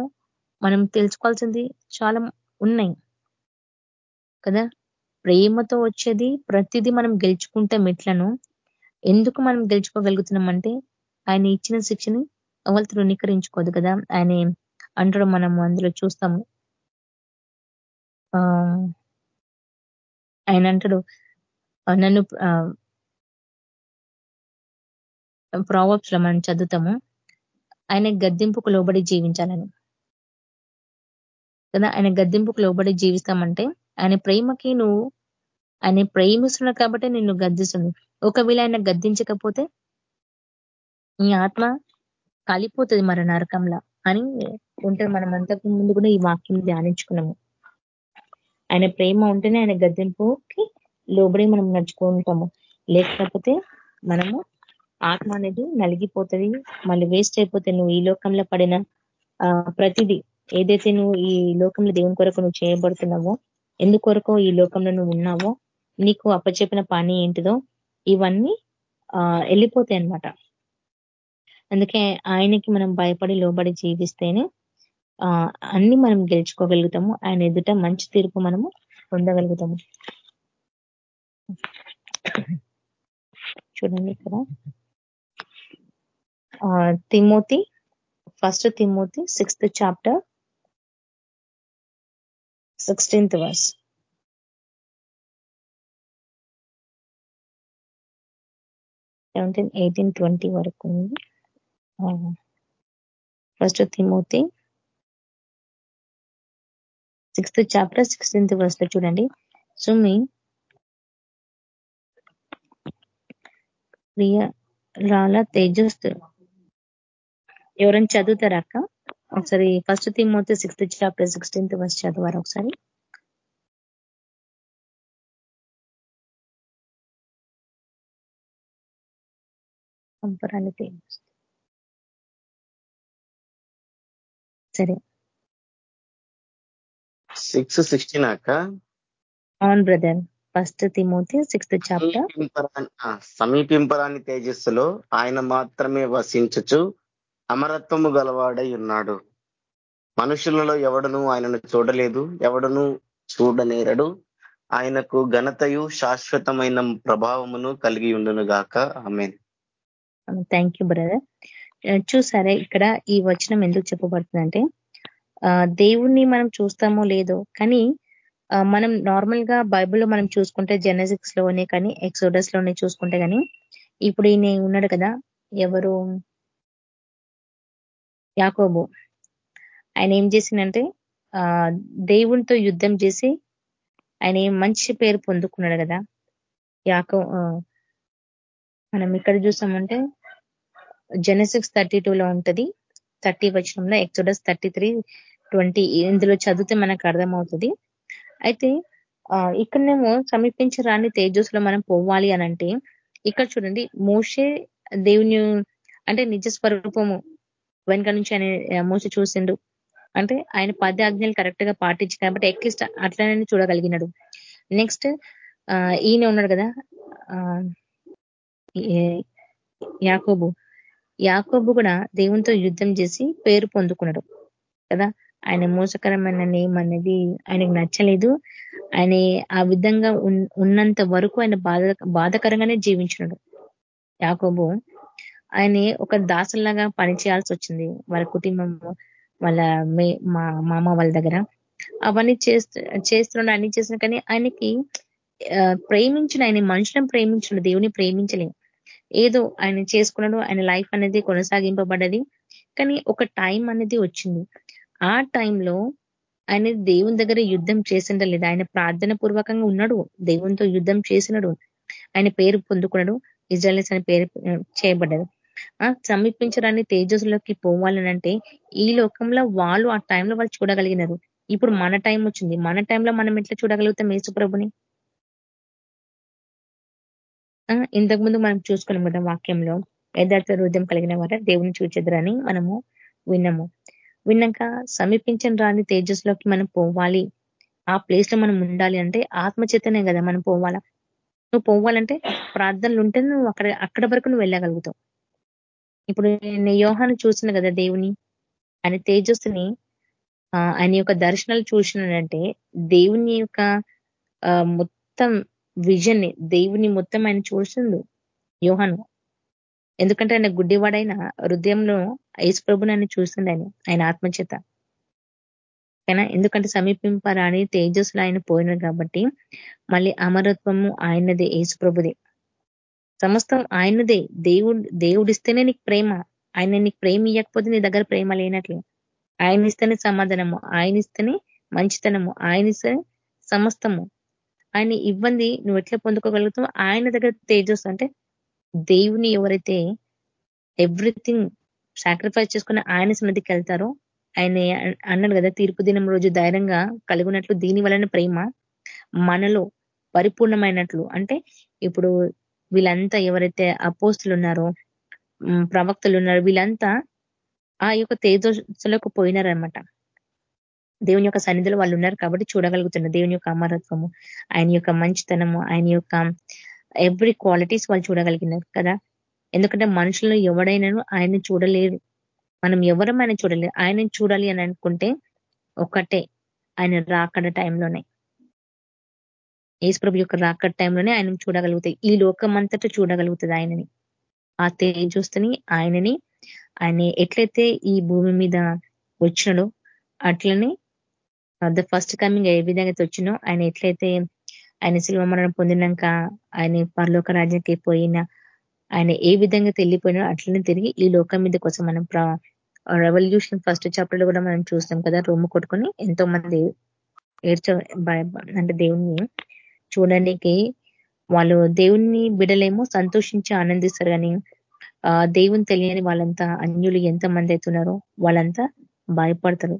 మనం తెలుసుకోవాల్సింది చాలా ఉన్నాయి. కదా? ప్రేమతో వచ్చేది ప్రతిదీ మనం గెలుచుకుంటే మెట్లను ఎందుకు మనం గెలుచుకోగలుగుతున్నామంటే ఆయన ఇచ్చిన శిక్షని ఎవరు తృణీకరించుకోదు కదా? ఆయన అంటాడు మనం అందులో చూస్తాము. ఆయన అంటాడు నన్ను ప్రావప్స్లో మనం చదువుతాము. ఆయన గద్దింపుకు లోబడి జీవించాలని. కదా ఆయన గద్దింపుకు లోబడి జీవిస్తామంటే ఆయన ప్రేమకి నువ్వు ఆయన ప్రేమిస్తున్నావు కాబట్టి నిన్ను గద్దిస్తుంది. ఒకవేళ ఆయన గద్దించకపోతే నీ ఆత్మ కాలిపోతుంది మరి నరకంలా అని ఉంటారు. మనం అంతకు ముందు కూడా ఈ వాక్యం ధ్యానించుకున్నాము. ఆయన ప్రేమ ఉంటేనే ఆయన గద్దెంపుకి లోబడి మనం నడుచుకుంటాము. లేకపోతే మనము ఆత్మ అనేది నలిగిపోతుంది మళ్ళీ వేస్ట్ అయిపోతే నువ్వు ఈ లోకంలో పడిన ప్రతిదీ ఏదైతే నువ్వు ఈ లోకంలో దేవుని కొరకు నువ్వు చేయబడుతున్నావో ఎందుకొరకు ఈ లోకంలో నువ్వు ఉన్నావో నీకు అప్పచెప్పిన పని ఏంటిదో ఇవన్నీ వెళ్ళిపోతాయి అనమాట అందుకే ఆయనకి మనం భయపడి లోబడి జీవిస్తేనే అన్ని మనం గెలుచుకోగలుగుతాము. ఆయన ఎదుట మంచి తీర్పు మనము పొందగలుగుతాము. చూడండి ఇక్కడ. Timothy first Timothy sixth chapter sixteenth verse seventeen eighteen twenty వరకు ఉంది. First Timothy sixth chapter sixteenth వర్స్లో చూడండి. సుమి ప్రియ రాల తేజస్తు ఎవరైనా చదువుతారా అక్క? ఒకసారి first Timothy sixth chapter sixteenth verse చదవారు ఒకసారి? సరే. సిక్స్ సిక్స్టీన్ అక్క? అవును brother. First Timothy sixth chapter. సమీపింపరాని తేజస్సులో ఆయన మాత్రమే వసించచ్చు అమరత్వము గలవాడై ఉన్నాడు. మనుషులలో ఎవడను ఆయనను చూడలేదు ఎవడను చూడనేరడు. ఆయనకు ఘనతయు శాశ్వతమైన ప్రభావమును కలిగి ఉండును గాక. ఆమె థ్యాంక్ యూ బ్రదర్ చూసారా ఇక్కడ ఈ వచనం ఎందుకు చెప్పబడుతుందంటే దేవుణ్ణి మనం చూస్తామో లేదో కానీ మనం నార్మల్గా బైబుల్లో మనం చూసుకుంటే జెనెసిక్స్లోనే కానీ ఎక్సోడస్లోనే చూసుకుంటే కానీ ఇప్పుడు ఈయన ఉన్నాడు కదా ఎవరు? యాకోబు. ఆయన ఏం చేసిందంటే దేవునితో యుద్ధం చేసి ఆయన మంచి పేరు పొందుకున్నాడు కదా యాకో మనం ఇక్కడ చూసామంటే జెనసిక్స్ థర్టీ లో ఉంటది థర్టీ వచనంలో ఎక్సోడస్ థర్టీ త్రీ ట్వంటీ ఇందులో చదివితే మనకు అర్థమవుతుంది. అయితే ఇక్కడనేమో సమీపించి రాని తేజస్సులో మనం పోవాలి అనంటే ఇక్కడ చూడండి మోసే దేవుని అంటే నిజ స్వరూపము వెనక నుంచి ఆయన మోస చూసిండు. అంటే ఆయన పది ఆజ్ఞలు కరెక్ట్గా పాటించి కాబట్టి ఎక్కిస్ట్ అట్లనే చూడగలిగినాడు. నెక్స్ట్ ఈయన ఉన్నాడు కదా యాకోబు. యాకోబు కూడా దేవునితో యుద్ధం చేసి పేరు పొందుకున్నాడు. కదా? ఆయన మోసకరమైన నేమ్ అనేది ఆయనకు నచ్చలేదు. ఆయన ఆ విధంగా ఉన్నంత వరకు ఆయన బాధ బాధకరంగానే జీవించినాడు. యాకోబు ఆయన ఒక దాసుల్లాగా పనిచేయాల్సి వచ్చింది. వాళ్ళ కుటుంబం వాళ్ళ మా మామ వాళ్ళ దగ్గర. అవన్నీ చేస్తు చేస్తున్నాడు అన్ని చేసిన కానీ ఆయనకి ప్రేమించిన ఆయన మనుషులను ప్రేమించిన దేవుని ప్రేమించలే. ఏదో ఆయన చేసుకున్నాడు. ఆయన లైఫ్ అనేది కొనసాగింపబడ్డది. కానీ ఒక టైం అనేది వచ్చింది. ఆ టైంలో ఆయన దేవుని దగ్గర యుద్ధం చేసిండ లేదు. ఆయన ప్రార్థన పూర్వకంగా ఉన్నాడు. దేవునితో యుద్ధం చేసినాడు. ఆయన పేరు పొందుకున్నాడు. ఇజ్రాయల్స్ అని పేరు చేయబడ్డది సమీపించడాన్ని తేజస్సులోకి పోవాలనంటే ఈ లోకంలో వాళ్ళు ఆ టైంలో వాళ్ళు చూడగలిగినారు. ఇప్పుడు మన టైం వచ్చింది. మన టైంలో మనం ఎట్లా చూడగలుగుతాం యేసుప్రభుని ఇంతకుముందు మనం చూసుకున్నాం కదా వాక్యంలో యథార్థ హృదయం కలిగిన వారు దేవుని చూచెదరని మనము విన్నాము. విన్నాక సమీపించని రాని తేజస్లోకి మనం పోవాలి. ఆ ప్లేస్లో మనం ఉండాలి అంటే ఆత్మచేతనే కదా మనం పోవాలా. నువ్వు పోవాలంటే ప్రార్థనలు ఉంటే నువ్వు అక్కడ అక్కడ వరకు నువ్వు వెళ్ళగలుగుతావు. ఇప్పుడు నేను యోహాను చూసిన కదా దేవుని. ఆయన తేజస్సుని ఆయన యొక్క దర్శనాలు చూసినాడంటే దేవుని యొక్క మొత్తం విజన్ని దేవుని మొత్తం ఆయన చూసిండు యోహాను. ఎందుకంటే ఆయన గుడ్డివాడైన హృదయంలో ఐసు ప్రభు ఆయన చూసిండు ఆయన ఆయన ఆత్మచేత. కానీ ఎందుకంటే సమీపింపరాని తేజస్సులు ఆయన పోయినారు కాబట్టి మళ్ళీ అమరత్వము ఆయనదే యేసు ప్రభుదే. సమస్తం ఆయనదే. దేవుడు దేవుడిస్తేనే నీకు ప్రేమ. ఆయన నీకు ప్రేమ ఇవ్వకపోతే నీ దగ్గర ప్రేమ లేనట్లు. ఆయన ఇస్తేనే సమాధానము. ఆయన ఇస్తేనే మంచితనము. ఆయన ఇస్తేనే సమస్తము. ఆయన ఇవ్వంది నువ్వు ఎట్లా పొందుకోగలుగుతావు ఆయన దగ్గర తేజస్ అంటే దేవుని ఎవరైతే ఎవ్రీథింగ్ సాక్రిఫైస్ చేసుకుని ఆయన సన్నిధికి వెళ్తారో ఆయన అన్నాడు కదా తీర్పు దినం రోజు ధైర్యంగా కలుగునట్లు దీని వలన ప్రేమ మనలో పరిపూర్ణమైనట్లు. అంటే ఇప్పుడు వీళ్ళంతా ఎవరైతే అపోస్తులు ఉన్నారో ప్రవక్తలు ఉన్నారో వీళ్ళంతా ఆ యొక్క తేజస్సులకు పోయినారనమాట దేవుని యొక్క సన్నిధిలో వాళ్ళు ఉన్నారు కాబట్టి చూడగలుగుతున్నారు దేవుని యొక్క అమరత్వము ఆయన యొక్క మంచితనము ఆయన యొక్క ఎవ్రీ క్వాలిటీస్ వాళ్ళు చూడగలిగినారు కదా. ఎందుకంటే మనుషులను ఎవడైనాను ఆయన్ని చూడలేరు. మనం ఎవరం ఆయన చూడలేరు. ఆయన చూడాలి అని అనుకుంటే ఒకటే ఆయన రాకడ టైంలోనే. ఏసుప్రభు యొక్క రాకడ టైంలోనే ఆయన చూడగలుగుతాయి. ఈ లోకం అంతటా చూడగలుగుతుంది ఆయనని. ఆ తేజస్తుని ఆయనని ఆయన ఎట్లయితే ఈ భూమి మీద వచ్చినాడో అట్లనే ద ఫస్ట్ కమింగ్ ఏ విధంగా అయితే వచ్చినో ఆయన ఎట్లయితే ఆయన శిల్వ మరణం పొందినాక ఆయన పరలోక రాజ్యానికి పోయిన ఆయన ఏ విధంగా తెలియపోయినా అట్లనే తిరిగి ఈ లోకం మీద కోసం మనం రెవల్యూషన్ ఫస్ట్ చాప్టర్ కూడా మనం చూస్తాం కదా రొమ్ము కొట్టుకొని ఎంతో మంది ఏడ్చ అంటే దేవుణ్ణి చూడడానికి వాళ్ళు దేవుణ్ణి బిడలేమో సంతోషించి ఆనందిస్తారు కానీ దేవుని తెలియని వాళ్ళంతా అన్యులు ఎంత మంది అవుతున్నారో వాళ్ళంతా భయపడతారు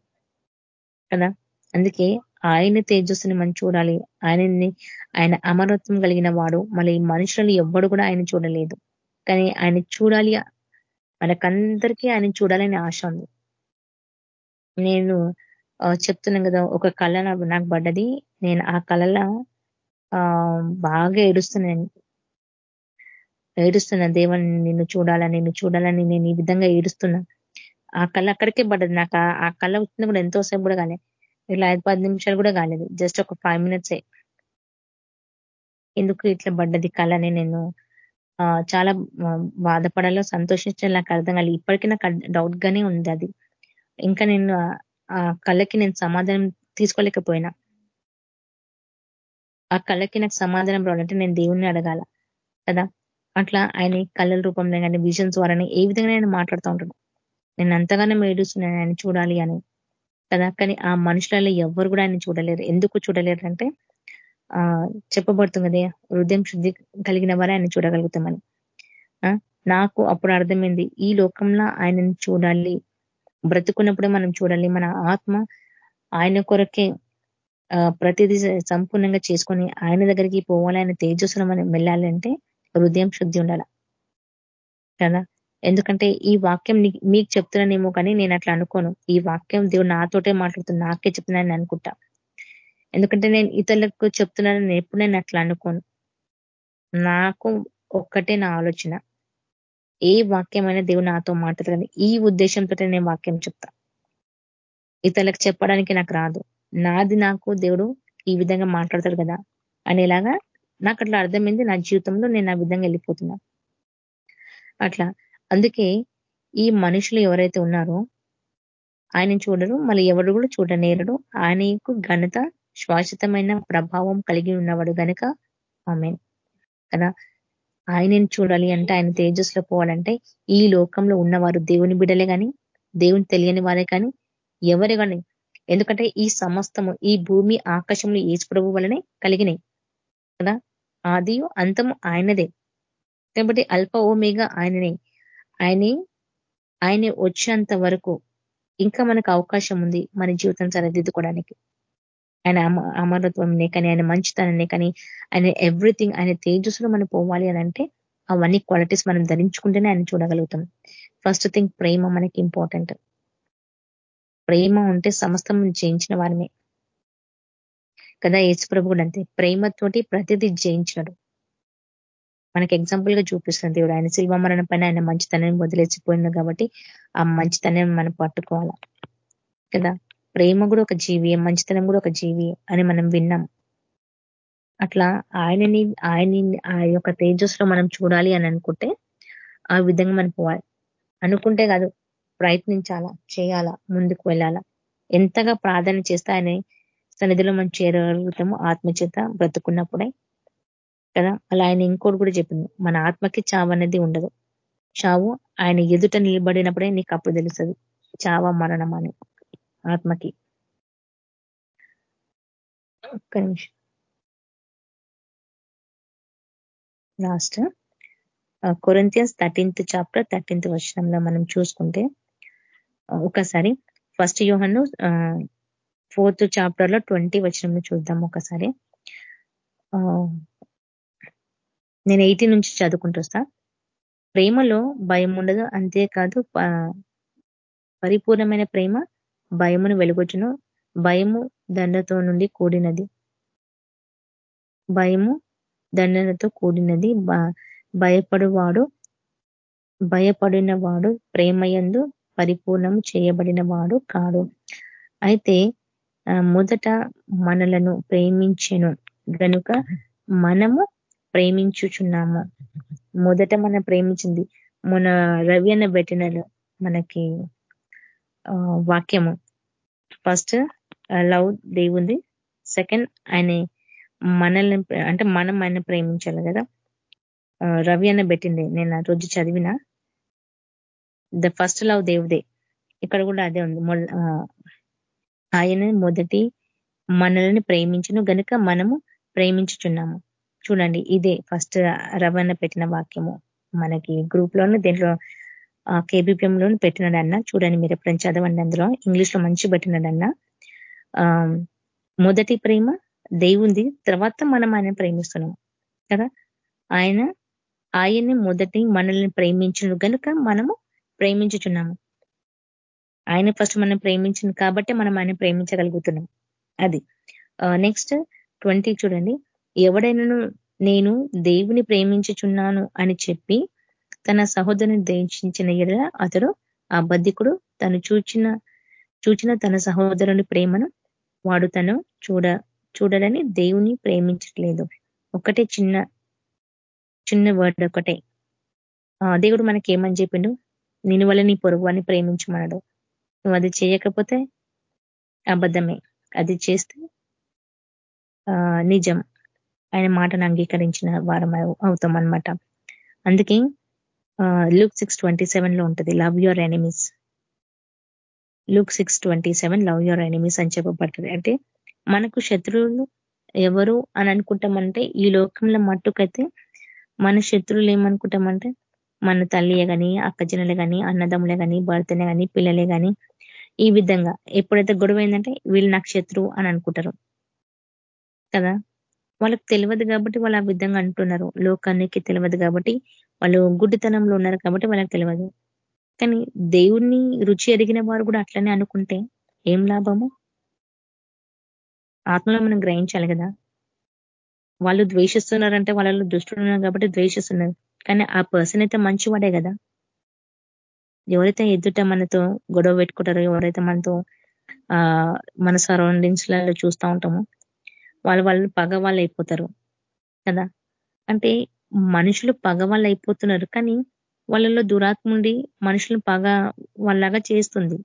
కదా. అందుకే ఆయన తేజస్సుని మనం చూడాలి. ఆయనని ఆయన అమరత్వం కలిగిన వాడు. మళ్ళీ మనుషులను ఎవ్వడు కూడా ఆయన చూడలేదు. కానీ ఆయన చూడాలి. మనకందరికీ ఆయన చూడాలని ఆశ ఉంది. నేను చెప్తున్నాను కదా ఒక కళ నాకు పడ్డది. నేను ఆ కళలో బాగా ఏడుస్తున్నాను. ఏడుస్తున్నా దేవని నిన్ను చూడాలని నిన్ను చూడాలని నేను ఈ విధంగా ఏడుస్తున్నా. ఆ కళ అక్కడికే పడ్డది. నాకు ఆ కళ వచ్చిన కూడా ఎంతోసేపు కూడా కాలేదు ఇట్లా ఐదు పది నిమిషాలు కూడా కాలేదు. జస్ట్ ఒక ఫైవ్ మినిట్సే. ఎందుకు ఇట్లా పడ్డది కళని నేను చాలా బాధపడాలో సంతోషించాలి నాకు అర్థం కాలేదు. ఇప్పటికీ నాకు డౌట్ గానే ఉంది అది. ఇంకా నేను ఆ కళకి నేను సమాధానం తీసుకోలేకపోయినా. ఆ కళకి నాకు సమాధానం రావాలంటే నేను దేవుణ్ణి అడగాల కదా? అట్లా ఆయన కళల రూపంలో కానీ విజన్స్ ద్వారానే ఏ విధంగా నేను మాట్లాడుతూ ఉంటాను నేను అంతగానో ఏడుస్తున్నాను ఆయన చూడాలి అని. కదా కానీ ఆ మనుషులలో ఎవ్వరు కూడా ఆయన చూడలేరు. ఎందుకు చూడలేరు అంటే ఆ చెప్పబడుతుంది హృదయం శుద్ధి కలిగిన వారే ఆయన చూడగలుగుతామని. నాకు అప్పుడు అర్థమైంది ఈ లోకంలో ఆయనని చూడాలి బ్రతుకున్నప్పుడే మనం చూడాలి మన ఆత్మ ఆయన కొరకే ప్రతిదీ సంపూర్ణంగా చేసుకొని ఆయన దగ్గరికి పోవాలి ఆయన తేజస్సును మనం వెళ్ళాలంటే హృదయం శుద్ధి ఉండాల. కదా? ఎందుకంటే ఈ వాక్యం మీకు చెప్తున్నానేమో కానీ నేను అట్లా అనుకోను. ఈ వాక్యం దేవుడు నాతోటే మాట్లాడుతున్నా నాకే చెప్తున్నానని అనుకుంటా. ఎందుకంటే నేను ఇతరులకు చెప్తున్నానని నేను ఎప్పుడు నేను అట్లా అనుకోను. నాకు ఒక్కటే నా ఆలోచన. ఏ వాక్యమైనా దేవుడు నాతో మాట్లాడదు ఈ ఉద్దేశంతో నేను వాక్యం చెప్తా. ఇతరులకు చెప్పడానికి నాకు రాదు. నాది నాకు దేవుడు ఈ విధంగా మాట్లాడతాడు కదా అనేలాగా నాకు అట్లా అర్థమైంది నా జీవితంలో నేను ఆ విధంగా వెళ్ళిపోతున్నా. అట్లా అందుకే ఈ మనుషులు ఎవరైతే ఉన్నారో ఆయన చూడరు మళ్ళీ ఎవరు కూడా చూడనేరడు ఆయనకు ఘనత శాశ్వతమైన ప్రభావం కలిగి ఉన్నవాడు కనుక ఆమె కదా? ఆయనని చూడాలి అంటే ఆయన తేజస్లో పోవాలంటే ఈ లోకంలో ఉన్నవారు దేవుని బిడలే కానీ దేవుని తెలియని వారే కానీ ఎవరు కానీ ఎందుకంటే ఈ సమస్తము ఈ భూమి ఆకాశంలో ఏసు ప్రభు వలనే కలిగినాయి. కదా? ఆది అంతము ఆయనదే. కాబట్టి అల్ప ఓమేగా ఆయననే. ఆయనే ఆయన వచ్చేంత వరకు ఇంకా మనకు అవకాశం ఉంది మన జీవితం సరిదిద్దుకోవడానికి. ఆయన అమరత్వంనే కానీ ఆయన మంచితననే కానీ ఆయన ఎవ్రీథింగ్ ఆయన తేజస్సులో మనం పోవాలి అని అంటే అవన్నీ క్వాలిటీస్ మనం ధరించుకుంటేనే ఆయన చూడగలుగుతాం. ఫస్ట్ థింగ్ ప్రేమ మనకి ఇంపార్టెంట్ ప్రేమ ఉంటే సమస్తం జయించిన వారమే. కదా యేసుప్రభు కూడా అంతే. ప్రేమతోటి ప్రతిదీ జయించినాడు. మనకి ఎగ్జాంపుల్గా చూపిస్తుంది. దేవుడు ఆయన శిల్వ మరణం పైన ఆయన మంచితనాన్ని వదిలేసిపోయింది కాబట్టి ఆ మంచితనం మనం పట్టుకోవాలి? కదా? ప్రేమ కూడా ఒక జీవి మంచితనం కూడా ఒక జీవి అని మనం విన్నాం. అట్లా ఆయనని ఆయనని ఆ యొక్క తేజస్సులో మనం చూడాలి అని అనుకుంటే ఆ విధంగా మనం పోవాలి. అనుకుంటే కాదు ప్రయత్నించాలా చేయాలా ముందుకు వెళ్ళాలా? ఎంతగా ప్రార్థన చేస్తే ఆయన సన్నిధిలో మనం చేరగలుగుతాము ఆత్మచేత బ్రతుకున్నప్పుడే కదా? అలా ఆయన ఇంకోటి కూడా చెప్పింది మన ఆత్మకి చావు అనేది ఉండదు. చావు ఆయన ఎదుట నిలబడినప్పుడే నీకు అప్పుడు తెలుస్తుంది. చావ మరణం అని. ఆత్మకి. ఒక్క నిమిషం. Last Corinthians thirteenth chapter thirteenth వర్షంలో మనం చూసుకుంటే ఒకసారి ఫస్ట్ యూహన్ను ఫోర్త్ చాప్టర్లో ట్వంటీ వచనంలో చూద్దాం ఒకసారి. నేను ఎయిటీ నుంచి చదువుకుంటూ వస్తా ప్రేమలో భయం ఉండదు అంతేకాదు పరిపూర్ణమైన ప్రేమ భయమును వెలుగొచ్చును. భయము దండతో నుండి కూడినది. భయము దండనతో కూడినది. భయపడువాడు భయపడిన వాడు ప్రేమయందు పరిపూర్ణం చేయబడిన వాడు కాడు. అయితే మొదట మనలను ప్రేమించెను. గనుక మనము ప్రేమించుచున్నాము. మొదట మనం ప్రేమించింది మన రవి అన్న పెట్టిన మనకి వాక్యము. First love దేవుంది. సెకండ్ ఆయన మనల్ని అంటే మనం ఆయన ప్రేమించాలి కదా. రవి అన్న పెట్టింది నేను ఆ రోజు చదివిన. ద ఫస్ట్ లవ్ దేవుదే ఇక్కడ కూడా అదే ఉంది. ఆయన మొదటి మనల్ని ప్రేమించను గనుక మనము ప్రేమించుచున్నాము. చూడండి ఇదే ఫస్ట్ రవణ పెట్టిన వాక్యము మనకి గ్రూప్ లోను దీంట్లో కేబిపిఎంలోను పెట్టినాడన్న. చూడండి మీరు ఎప్పుడైనా చదవండి అందులో. ఇంగ్లీష్లో మంచి పెట్టినాడన్న. మొదటి ప్రేమ దేవుంది తర్వాత మనం ఆయన ప్రేమిస్తున్నాము కదా? ఆయన ఆయన్ని మొదటి మనల్ని ప్రేమించను కనుక మనము ప్రేమించుచున్నాము. ఆయన ఫస్ట్ మనం ప్రేమించింది కాబట్టి మనం ఆయన ప్రేమించగలుగుతున్నాం. అది. నెక్స్ట్ ట్వంటీ చూడండి. ఎవడైనాను నేను దేవుని ప్రేమించుచున్నాను అని చెప్పి తన సహోదరుని దేశించిన ఎడ అతడు ఆ బద్ధికుడు తను చూచిన చూచిన తన సహోదరుని ప్రేమను వాడు తను చూడ చూడడని దేవుని ప్రేమించట్లేదు. ఒకటే చిన్న చిన్న వర్డ్ ఒకటే. దేవుడు మనకి ఏమని చెప్పిండు? నేను వల్ల నీ పొరుగు అని ప్రేమించమన్నాడు నువ్వు అది చేయకపోతే అబద్ధమే. అది చేస్తే నిజం. ఆయన మాటను అంగీకరించిన వారం అవుతాం అనమాట అందుకే లూక్ సిక్స్ ట్వంటీ లో ఉంటుంది. Love your enemies. Luke six twenty seven love your enemies అని చెప్పబడుతుంది. అంటే మనకు శత్రువులు ఎవరు అని అనుకుంటామంటే ఈ లోకంలో మట్టుకైతే మన శత్రువులు ఏమనుకుంటామంటే మన తల్లియే కానీ అక్కజనులే కానీ అన్నదమ్ములే కానీ భర్తనే కానీ పిల్లలే కానీ ఈ విధంగా. ఎప్పుడైతే గొడవ ఏంటంటే వీళ్ళు నాకు శత్రువు అని అనుకుంటారు. కదా? వాళ్ళకి తెలియదు కాబట్టి వాళ్ళు ఆ విధంగా అంటున్నారు. లోకానికి తెలియదు కాబట్టి వాళ్ళు గుడ్డితనంలో ఉన్నారు కాబట్టి వాళ్ళకి తెలియదు కానీ దేవుణ్ణి రుచి ఎరిగిన వారు కూడా అట్లనే అనుకుంటే ఏం లాభము? ఆత్మలో మనం గ్రహించాలి కదా. వాళ్ళు ద్వేషిస్తున్నారంటే వాళ్ళలో దుష్టుడు ఉన్నారు కాబట్టి ద్వేషిస్తున్నారు. కానీ ఆ పర్సన్ అయితే మంచివాడే కదా. ఎవరైతే ఎదుట మనతో గొడవ పెట్టుకుంటారో ఎవరైతే మనతో మన సరౌండింగ్స్లలో చూస్తూ ఉంటామో వాళ్ళు వాళ్ళు పగ వాళ్ళు అయిపోతారు కదా? అంటే మనుషులు పగ వాళ్ళు అయిపోతున్నారు కానీ వాళ్ళలో దురాత్మ ఉండి మనుషులను పగ వాళ్ళగా చేస్తుంది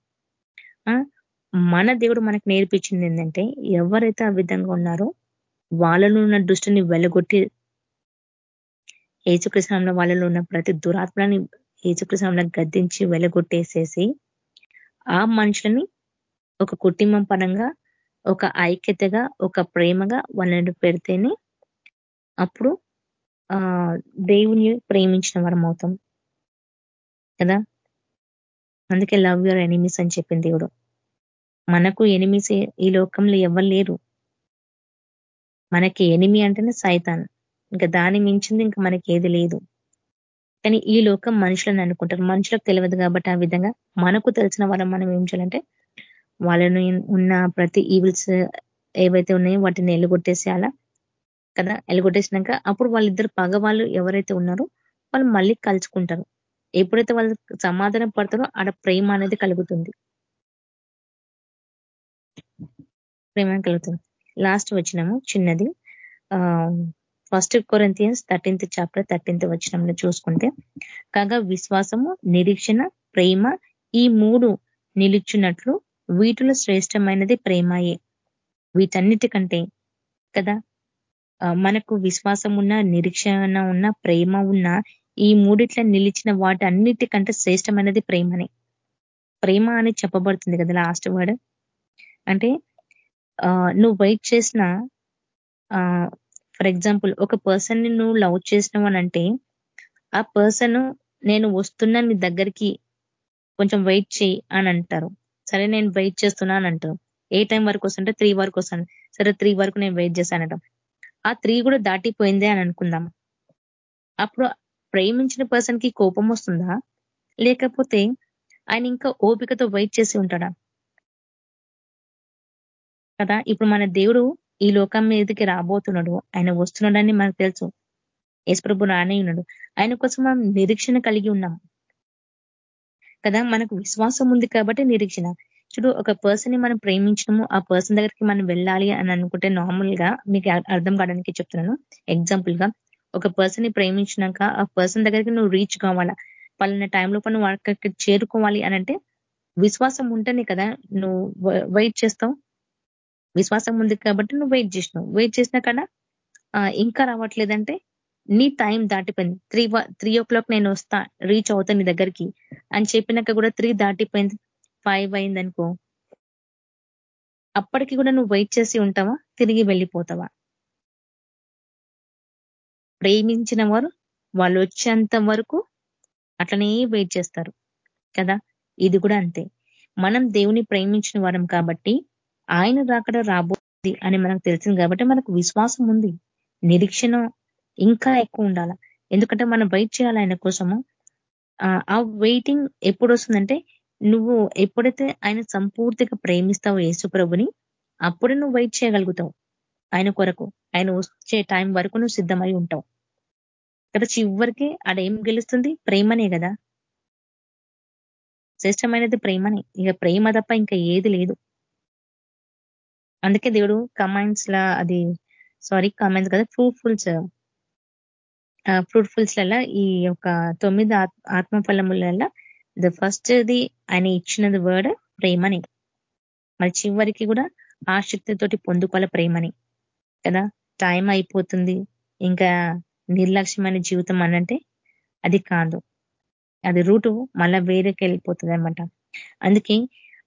మన దేవుడు మనకు నేర్పించింది ఏంటంటే ఎవరైతే ఆ విధంగా ఉన్నారో వాళ్ళలో ఉన్న దృష్టిని వెలగొట్టి ఏచుకృష్ణంలో వాళ్ళలో ఉన్న ప్రతి దురాత్మని ఏచుకృష్ణంలో గద్దించి వెలగొట్టేసేసి ఆ మనుషులని ఒక కుటుంబం పరంగా ఒక ఐక్యతగా ఒక ప్రేమగా వాళ్ళని పెడితేనే అప్పుడు ఆ దేవుని ప్రేమించిన వరం అవుతాం. కదా? అందుకే లవ్ యువర్ ఎనిమీస్ అని చెప్పింది దేవుడు. మనకు ఎనిమిస్ ఈ లోకంలో ఎవరు లేరు. మనకి ఎనిమి అంటేనే సైతాన్. ఇంకా దాని మించింది ఇంకా మనకి ఏది లేదు. కానీ ఈ లోకం మనుషులను అనుకుంటారు. మనుషులకు తెలియదు కాబట్టి ఆ విధంగా మనకు తెలిసిన వరం మనం ఏం చేయాలంటే వాళ్ళను ఉన్న ప్రతి ఈవిల్స్ ఏవైతే ఉన్నాయో వాటిని ఎలుగొట్టేసేయాలా? కదా? ఎలుగొట్టేసినాక అప్పుడు వాళ్ళిద్దరు పగవాళ్ళు ఎవరైతే ఉన్నారో వాళ్ళు మళ్ళీ కలుసుకుంటారు. ఎప్పుడైతే వాళ్ళు సమాధానం పడతారో ఆడ ప్రేమ అనేది కలుగుతుంది. ప్రేమ కలుగుతుంది. లాస్ట్ వచ్చినము చిన్నది. First Corinthians thirteenth chapter thirteenth వచ్చినంలో చూసుకుంటే కాగా విశ్వాసము నిరీక్షణ ప్రేమ ఈ మూడు నిలుచున్నట్లు వీటిలో శ్రేష్టమైనది ప్రేమయే. వీటన్నిటికంటే కదా మనకు విశ్వాసం ఉన్న నిరీక్షణ ఉన్న ప్రేమ ఉన్న ఈ మూడిట్ల నిలిచిన వాటి అన్నిటికంటే శ్రేష్టమైనది ప్రేమనే. ప్రేమ అని చెప్పబడుతుంది కదా లాస్ట్ వర్డ్. అంటే నువ్వు వెయిట్ చేసిన ఫర్ ఎగ్జాంపుల్ ఒక పర్సన్ని నువ్వు లవ్ చేసినావు అంటే ఆ పర్సన్ నేను వస్తున్నా నీ దగ్గరికి కొంచెం వెయిట్ చేయి అని అంటారు. సరే నేను వెయిట్ చేస్తున్నాను అని ఏ టైం వరకు వస్తుంటే త్రీ వరకు వస్తాను సరే త్రీ వరకు నేను వెయిట్ చేశానట ఆ త్రీ కూడా దాటిపోయిందే అని అనుకుందాం. అప్పుడు ప్రేమించిన పర్సన్కి కోపం వస్తుందా? లేకపోతే ఆయన ఇంకా ఓపికతో వెయిట్ చేసి ఉంటాడా? కదా ఇప్పుడు మన దేవుడు ఈ లోకం మీదకి రాబోతున్నాడు. ఆయన వస్తున్నాడని మనకు తెలుసు. యేసుప్రభు రానే ఉన్నాడు. ఆయన కోసం మనం నిరీక్షణ కలిగి ఉన్నాం. కదా మనకు విశ్వాసం ఉంది కాబట్టి నిరీక్షణ. చూడు ఒక పర్సన్ని మనం ప్రేమించడము ఆ పర్సన్ దగ్గరికి మనం వెళ్ళాలి అని అనుకుంటే నార్మల్గా మీకు అర్థం కావడానికి చెప్తున్నాను. ఎగ్జాంపుల్గా ఒక పర్సన్ని ప్రేమించినాక ఆ పర్సన్ దగ్గరికి నువ్వు రీచ్ కావాలా? పలానా టైంలో నువ్వు అక్కడికి చేరుకోవాలి అని అంటే విశ్వాసం ఉంటేనే కదా నువ్వు వెయిట్ చేస్తావు. విశ్వాసం ఉంది కాబట్టి నువ్వు వెయిట్ చేసినావు. వెయిట్ చేసినా కదా ఇంకా రావట్లేదంటే నీ టైం దాటిపోయింది. త్రీ త్రీ ఓ క్లాక్ నేను వస్తా రీచ్ అవుతా నీ దగ్గరికి. అని చెప్పినాక కూడా త్రీ దాటిపోయింది. ఫైవ్ అయింది అనుకో అప్పటికి కూడా నువ్వు వెయిట్ చేసి ఉంటావా? తిరిగి వెళ్ళిపోతావా? ప్రేమించిన వారు వాళ్ళు వచ్చేంత వరకు అట్లనే వెయిట్ చేస్తారు. కదా? ఇది కూడా అంతే. మనం దేవుని ప్రేమించిన వారం కాబట్టి ఆయన రాకడ రాబోతుంది అని మనకు తెలిసింది కాబట్టి మనకు విశ్వాసం ఉంది. నిరీక్షణ ఇంకా ఎక్కువ ఉండాల? ఎందుకంటే మనం వెయిట్ చేయాలి ఆయన కోసము? ఆ వెయిటింగ్ ఎప్పుడు వస్తుందంటే నువ్వు ఎప్పుడైతే ఆయన సంపూర్తిగా ప్రేమిస్తావు యేసుప్రభుని అప్పుడే నువ్వు వెయిట్ చేయగలుగుతావు ఆయన కొరకు. ఆయన వచ్చే టైం వరకు నువ్వు సిద్ధమై ఉంటావు. కదా చివరికి ఆడ ఏం గెలుస్తుంది? ప్రేమనే కదా. శ్రేష్టమైనది ప్రేమనే. ఇక ప్రేమ తప్ప ఇంకా ఏది లేదు. అందుకే దేవుడు కమాండ్స్ లా అది సారీ కమాండ్స్ కదా ఫ్రూట్ఫుల్స్ ఫ్రూట్ఫుల్స్లలో ఈ యొక్క తొమ్మిది ఆత్మ ఫలములలో ద ఫస్ట్ ది ఆయన ఇచ్చినది వర్డ్ ప్రేమని. మరి చివరికి కూడా ఆ పొందుకోవాలి ప్రేమని. కదా? టైం అయిపోతుంది. ఇంకా నిర్లక్ష్యమైన జీవితం అనంటే అది కాదు. అది రూటు మళ్ళా వేరేకి వెళ్ళిపోతుంది అనమాట అందుకే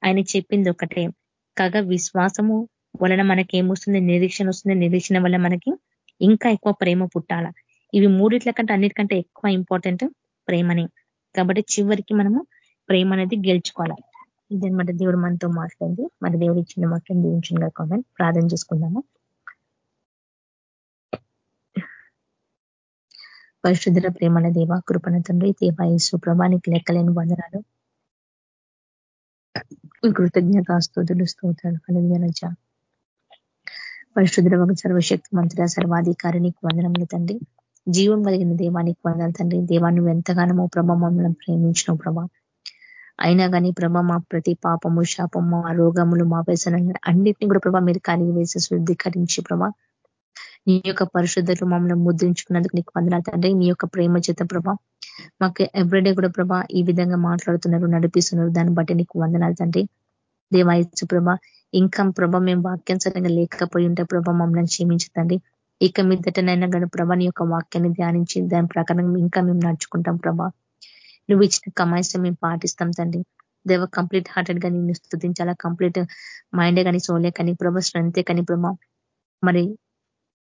ఆయన చెప్పింది ఒకటే. కాగా విశ్వాసము వలన మనకి ఏమొస్తుంది నిరీక్షణ వస్తుంది. నిరీక్షణ వల్ల మనకి ఇంకా ఎక్కువ ప్రేమ పుట్టాల. ఇవి మూడిట్ల కంటే అన్నిటికంటే ఎక్కువ ఇంపార్టెంట్ ప్రేమని. కాబట్టి చివరికి మనము ప్రేమ అనేది గెలుచుకోవాలి. ఇదనమాట దేవుడు మనతో మాట్లాడింది. మన దేవుడు ఇచ్చిన వాక్యం దీవించిన కామెంట్. ప్రార్థన చేసుకుందాము. పరిశుద్ధ ప్రేమల దేవ కృపణ తండ్రి దేవాయసు ప్రభానికి లెక్కలేని వందనాలు. కృతజ్ఞత స్తోతులు స్తోత్రాలు కలిగినజ పరిశుద్ధ ఒక సర్వశక్తి మంత్రి సర్వాధికారినికి వందనములు తండ్రి. జీవం కలిగిన దేవానికి వందలు తండ్రి. దేవా నువ్వు ఎంతగానో ప్రభా మమ్మల్ని ప్రేమించినావు ప్రభా. అయినా కానీ ప్రభా మా ప్రతి పాపము శాపము ఆ రోగములు మా వ్యసనలు అన్నిటిని కూడా ప్రభా మీరు కలిగి వేసి శుద్ధీకరించి ప్రభా. నీ యొక్క పరిశుద్ధులు మమ్మల్ని ముద్రించుకున్నందుకు నీకు వందనాలు తండ్రి. నీ యొక్క ప్రేమ చేత ప్రభా మాకు ఎవ్రీడే కూడా ప్రభా ఈ విధంగా మాట్లాడుతున్నారు నడిపిస్తున్నారు. దాన్ని బట్టి నీకు వందనాలు తండ్రి. దేవాయచ్చు ప్రభా ఇంకా ప్రభ మేము వాక్యానుసరంగా లేకపోయి ఉంటే ప్రభా మమ్మల్ని క్షమించదండి ఇక మీదటనైనా గడు ప్రభా నీ యొక్క వాక్యాన్ని ధ్యానించి దాని ప్రకారం ఇంకా మేము నడుచుకుంటాం ప్రభా. నువ్వు ఇచ్చిన కమాయిస్ మేము పాటిస్తాం తండ్రి. దేవ కంప్లీట్ హార్టెడ్గా నిన్ను స్థుతించాలా? కంప్లీట్ మైండే కానీ సోలే కానీ ప్రభా స్ట్రెంతే కానీ ప్రభా. మరి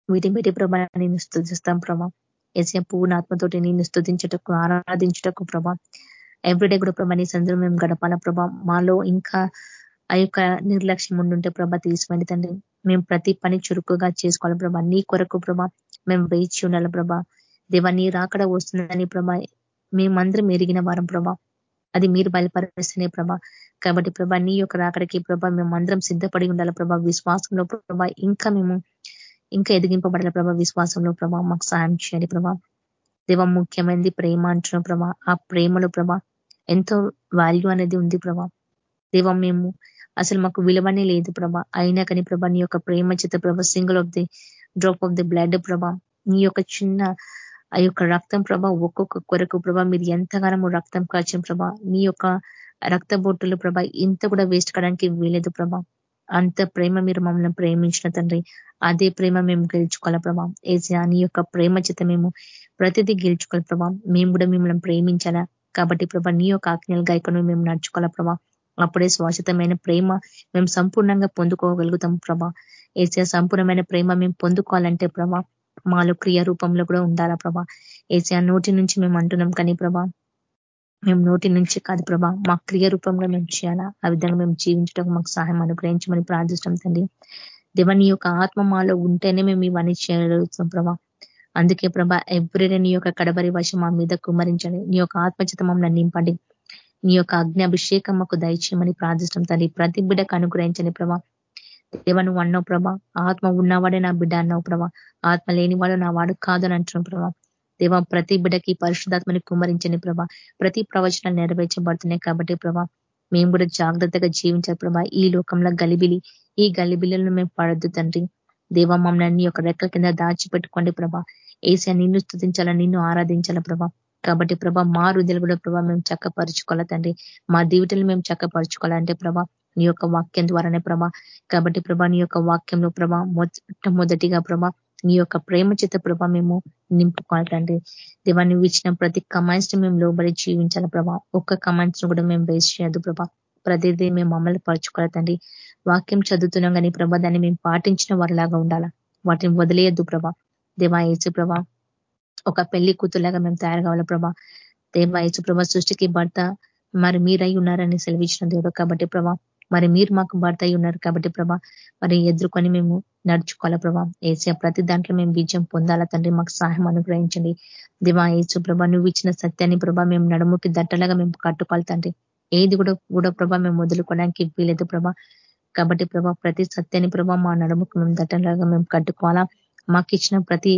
వీటి బట్టి ప్రభా నిన్ను స్థుతిస్తాం ప్రభా. ఏసీ పువ్వున ఆత్మతోటి నేను స్థుతించటకు ఆరాధించటకు ప్రభా. ఎవ్రీడే కూడా ప్రభా నీ సందర్భం మేము గడపాల ప్రభా. మాలో ఇంకా ఆ యొక్క నిర్లక్ష్యం ఉండుంటే ప్రభా తీసుకోండి తండ్రి. మేము ప్రతి పని చురుకుగా చేసుకోవాలి ప్రభా. నీ కొరకు ప్రభా మేము వేచి ఉండాలి ప్రభా. దేవా నీ రాకడ వస్తుందని ప్రభా. మేమందరం ఎరిగిన వారం ప్రభా. అది మీరు బయలుపరిస్తేనే ప్రభా. కాబట్టి ప్రభా నీ యొక్క రాకడికి ప్రభా మేమందరం సిద్ధపడి ఉండాలి ప్రభా. విశ్వాసంలో ప్రభా ఇంకా మేము ఇంకా ఎదిగింపబడాలి ప్రభా. విశ్వాసంలో ప్రభా మాకు సాయం చేయాలి ప్రభా. దేవ ముఖ్యమైనది ప్రేమ అంటున్న ప్రభా. ఆ ప్రేమలో ప్రభా ఎంతో వాల్యూ అనేది ఉంది ప్రభా. దేవం మేము అసలు మాకు విలువనే లేదు ప్రభా. అయినా కానీ ప్రభా నీ యొక్క ప్రేమ చిత్ర ప్రభా single of the drop of the blood ప్రభా నీ యొక్క చిన్న ఆ యొక్క రక్తం ప్రభా ఒక్కొక్క కొరకు ప్రభా మీరు ఎంతగానో రక్తం కాచిన ప్రభా నీ యొక్క రక్త బొట్టులు ప్రభా ఇంత కూడా వేస్ట్ కావడానికి వీలేదు ప్రభా. అంత ప్రేమ మీరు మమ్మల్ని ప్రేమించిన తండ్రి. అదే ప్రేమ మేము గెలుచుకోవాలి ప్రభా. ఏసా నీ యొక్క ప్రేమ చేత మేము ప్రతిదీ గెలుచుకోవాలి ప్రభా. మేము కూడా మిమ్మల్ని ప్రేమించాలా. కాబట్టి ప్రభా నీ యొక్క ఆజ్ఞలు గాయకును మేము నడుచుకోవాలా ప్రభా. అప్పుడే శాశ్వతమైన ప్రేమ మేము సంపూర్ణంగా పొందుకోగలుగుతాం ప్రభా. ఏసా సంపూర్ణమైన ప్రేమ మేము పొందుకోవాలంటే ప్రభా మాలో క్రియ రూపంలో కూడా ఉండాలా ప్రభా? ఏసా నోటి నుంచి మేము అంటున్నాం కానీ ప్రభా మేము నోటి నుంచి కాదు ప్రభా మా క్రియ రూపంలో మేము చేయాలా? ఆ విధంగా మేము జీవించడం మాకు సహాయం అనుగ్రహించమని ప్రార్థిస్తాం తండ్రి. దేవ నీ యొక్క ఆత్మ మాలో ఉంటేనే మేము ఇవన్నీ చేయగలుగుతాం ప్రభా. అందుకే ప్రభా ఎవ్రీడే నీ యొక్క కడబరి వశం మా మీద కుమరించండి నీ యొక్క ఆత్మచిత మమ్మల్ని నింపండి. నీ యొక్క అభిషేకం మాకు దయచేయమని ప్రార్థిస్తాం తండ్రి ప్రతి బిడ్డకు అనుగ్రహించని ప్రభా. దేవ నువ్వు అన్నావు ప్రభా. ఆత్మ ఉన్నవాడే నా బిడ్డ అన్నావు ప్రభా. ఆత్మ లేనివాడు నా వాడు కాదని అంటున్నావు ప్రభా. దేవ ప్రతి బిడ్డకి పరిశుధాత్మని కుమరించని ప్రభా. ప్రతి ప్రవచనాలు నెరవేర్చబడుతున్నాయి కాబట్టి ప్రభా మేము కూడా జాగ్రత్తగా జీవించాలి ప్రభా. ఈ లోకంలో గలిబిలి ఈ గలిబిలను మేము పడద్దు తండ్రి. దేవ మమ్మల్ని యొక్క రెక్కల కింద దాచిపెట్టుకోండి ప్రభా. ఏసా నిన్ను స్థుతించాలా నిన్ను ఆరాధించాల ప్రభా. కాబట్టి ప్రభా మా హృదయలు కూడా ప్రభా మేము చక్కపరుచుకోవాలా తండ్రి. మా దీవిటలు మేము చక్కపరుచుకోవాలంటే ప్రభా నీ యొక్క వాక్యం ద్వారానే ప్రభా. కాబట్టి ప్రభా నీ యొక్క వాక్యంలో ప్రభా మొట్టమొదటిగా ప్రభా నీ యొక్క ప్రేమ చేత ప్రభా మేము నింపుకోవాలి తండ్రి. దేవా నువ్వు ఇచ్చిన ప్రతి కమాండ్స్ని మేము లోబడి జీవించాలి ప్రభా. ఒక్క కమాండ్స్ను కూడా మేము వేస్ట్ చేయదు ప్రభా. ప్రతిదీ మేము మమ్మల్ని పరుచుకోవాలి తండ్రి. వాక్యం చదువుతున్నాం కానీ ప్రభా దాన్ని మేము పాటించిన వారిలాగా ఉండాలా. వాటిని వదిలేయద్దు ప్రభా. దేవా ఏసు ప్రభా ఒక పెళ్ళి కూతురులాగా మేము తయారు కావాలి ప్రభా? దేవా యేసు ప్రభా సృష్టికి భర్త మరి మీరై ఉన్నారని సెలవిచ్చిన దేవుడు కాబట్టి ప్రభా మరి మీరు మాకు భర్త అయి ఉన్నారు కాబట్టి ప్రభా మరి ఎదుర్కొని మేము నడుచుకోవాలా ప్రభా? ఏసీ ప్రతి దాంట్లో మేము విజయం పొందాలా తండ్రి? మాకు సహాయం అనుగ్రహించండి. దివా ఏసు ప్రభా నువ్వు ఇచ్చిన సత్యాన్ని ప్రభా మేము నడుముకి దట్టలాగా మేము కట్టుకోవాలి తండ్రి. ఏది కూడా కూడా ప్రభా మేము వదులుకోవడానికి వీలేదు ప్రభా. కాబట్టి ప్రభా ప్రతి సత్యాన్ని ప్రభా మా నడుముకు మేము దట్టలాగా మేము కట్టుకోవాలా. మాకు ఇచ్చిన ప్రతి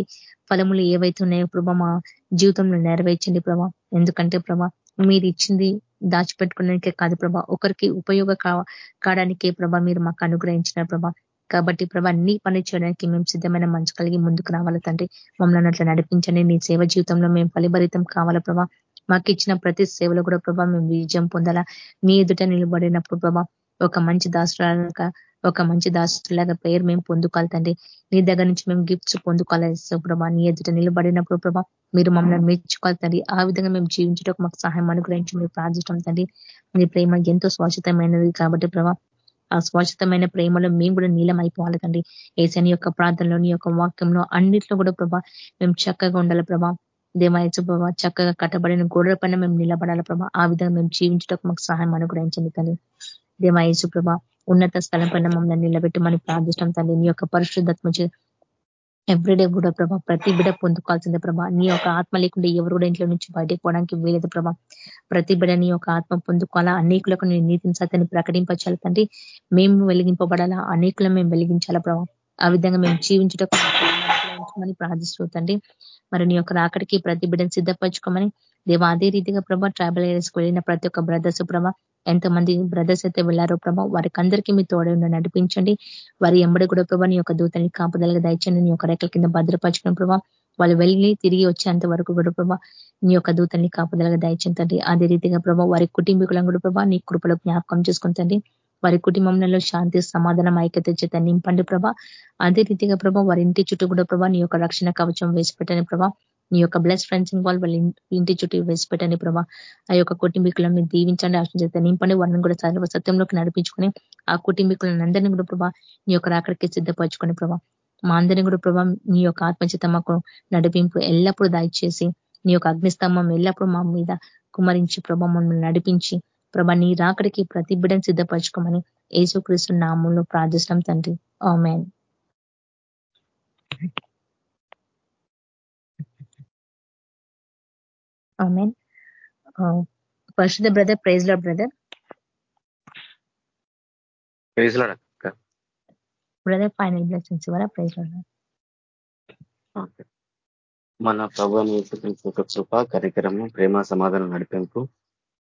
ఫలములు ఏవైతే ఉన్నాయో ప్రభా మా జీవితంలో నెరవేర్చండి ప్రభా. ఎందుకంటే ప్రభా మీరు ఇచ్చింది దాచిపెట్టుకోవడానికే కాదు ప్రభా ఒకరికి ఉపయోగ కావడానికే ప్రభా మీరు మాకు అనుగ్రహించిన ప్రభా. కాబట్టి ప్రభా నీ పని చేయడానికి మేము సిద్ధమైన మంచి కలిగి ముందుకు రావాలి తండ్రి. మమ్మల్ని అట్లా నడిపించండి. నీ సేవ జీవితంలో మేము ఫలిభరితం కావాలా ప్రభా. మాకు ఇచ్చిన ప్రతి సేవలో కూడా ప్రభా మేము విజయం పొందాలా. మీ ఎదుట నిలబడినప్పుడు ప్రభా ఒక మంచి దాసులాగా ఒక మంచి దాసులాగా పేరు మేము పొందుకోవాలి తండ్రి. నీ దగ్గర నుంచి మేము గిఫ్ట్స్ పొందుకోవాలి ప్రభా. నీ ఎదుట నిలబడినప్పుడు ప్రభా మీరు మమ్మల్ని మెచ్చుకోవాలి తండ్రి. ఆ విధంగా మేము జీవించడానికి మాకు సహాయం అనుగ్రహించి మీరు ప్రార్థించడం తండ్రి. మీ ప్రేమ ఎంతో స్వచ్ఛతమైనది కాబట్టి ప్రభా ఆ స్వచ్ఛతమైన ప్రేమలో మేము కూడా నీలం అయిపోవాలి తండ్రి. ఏసని యొక్క ప్రార్థనలో నీ యొక్క వాక్యంలో అన్నిట్లో కూడా ప్రభా మేము చక్కగా ఉండాలి ప్రభా. దేవాయచు ప్రభా చక్కగా కట్టబడిన గోడల పైన మేము నిలబడాలి ప్రభా. ఆ విధంగా మేము జీవించడానికి మాకు సహాయం అనుగ్రహించండి తండ్రి. దేవాయచు ప్రభా ఉన్నత స్థలం పైన మమ్మల్ని నిలబెట్టి మనం ప్రార్థిష్టం తండ్రి. నీ యొక్క పరిశుద్ధత్మ ఎవ్రీడే కూడా ప్రభా ప్రతి బిడ పొందుకోవాల్సిందే ప్రభా. నీ యొక్క ఆత్మ లేకుండా ఎవరు కూడా ఇంట్లో నుంచి బయటకు పోవడానికి వీలేదు ప్రభా. ప్రతి బిడ నీ యొక్క ఆత్మ పొందుకోవాలా? అనేకులకు నీ నీతిని సత్యాన్ని ప్రకటించాలి తండ్రి? మేము వెలిగింపబడాలా? అనేకులను మేము వెలిగించాలా ప్రభా? ఆ విధంగా మేము జీవించటం ప్రార్థిస్తూ మరి నీ యొక్క రాకడికి ప్రతి బిడ్డను సిద్ధపరచుకోమని దేవ అదే రీతిగా ప్రభా ట్రావెల్ ఏరియాస్కి వెళ్ళిన ప్రతి ఒక్క బ్రదర్స్ ప్రభా ఎంతమంది బ్రదర్స్ అయితే వెళ్ళారో ప్రభా వారికి అందరికీ మీ తోడే నడిపించండి. వారి ఎంబడి కూడా ప్రభా నీ యొక్క దూతని కాపుదలగా దయచండి నీ యొక్క రెక్కల కింద భద్రపరచుకున్న ప్రభా వాళ్ళు వెళ్ళి తిరిగి వచ్చేంత వరకు కూడా ప్రభా నీ యొక్క దూతల్ని కాపుదలగా దయచింతండి అదే రీతిగా ప్రభా వారి కుటుంబీకులను కూడా ప్రభా నీ కృపలో జ్ఞాపకం చేసుకుంటండి వారి కుటుంబంలో శాంతి సమాధానం ఐక్యత చేత నింపండి ప్రభా. అదే రీతిగా ప్రభా వారి ఇంటి చుట్టూ కూడా ప్రభా నీ యొక్క రక్షణ కవచం వేసి పెట్టండి ప్రభా. నీ యొక్క బ్లెస్ ఫ్రెండ్స్ వాళ్ళు వాళ్ళ ఇంటి చుట్టూ వేసి పెట్టండి ప్రభా. ఆ యొక్క కుటుంబీకులను దీవించండి ఆశించేత నింపండి వాళ్ళని కూడా సర్వ సత్యంలోకి నడిపించుకొని ఆ కుటుంబీకులను అందరినీ కూడా ప్రభా నీ యొక్క రాకడికి సిద్ధపరచుకొని ప్రభా. మా అందరినీ కూడా ప్రభా నీ యొక్క ఆత్మచిత మాకు నడిపింపు ఎల్లప్పుడూ దయచేసి నీ యొక్క అగ్నిస్తంభం ఎల్లప్పుడూ మా మీద కుమరించి ప్రభా మమ్మల్ని నడిపించి ప్రభా నీ రాకడికి ప్రతి బిడ్డను సిద్ధపరచుకోమని యేసుక్రీస్తు నామంలో ప్రార్థిస్తున్నాం తండ్రి. ఆమెన్. ఆమెన్ పరిశుద్ధ brother praise Lord brother praise Lord brother final blessings ఇవ్వరా? ప్రైజ్లో మన ప్రభు కృప కార్యక్రమం ప్రేమ సమాధానం నడిపింపు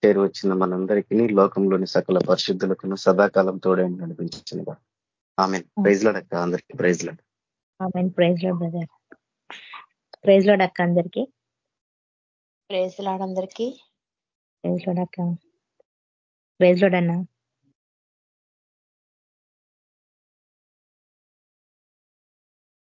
చేరు వచ్చిన మనందరికీ లోకంలోని సకల పరిశుద్ధులకు సదాకాలం తోడే నడిపించిన ఆమె ప్రైజ్ లడక్క అందరికీ ప్రైజ్ లడ్ ఆమె ప్రైజ్లో బ్రదర్ ప్రైజ్ లోడ్ అక్క అందరికీ. ప్రేసులాడందరికీ ప్రేసులాడక్క ప్రేసులాడన్నా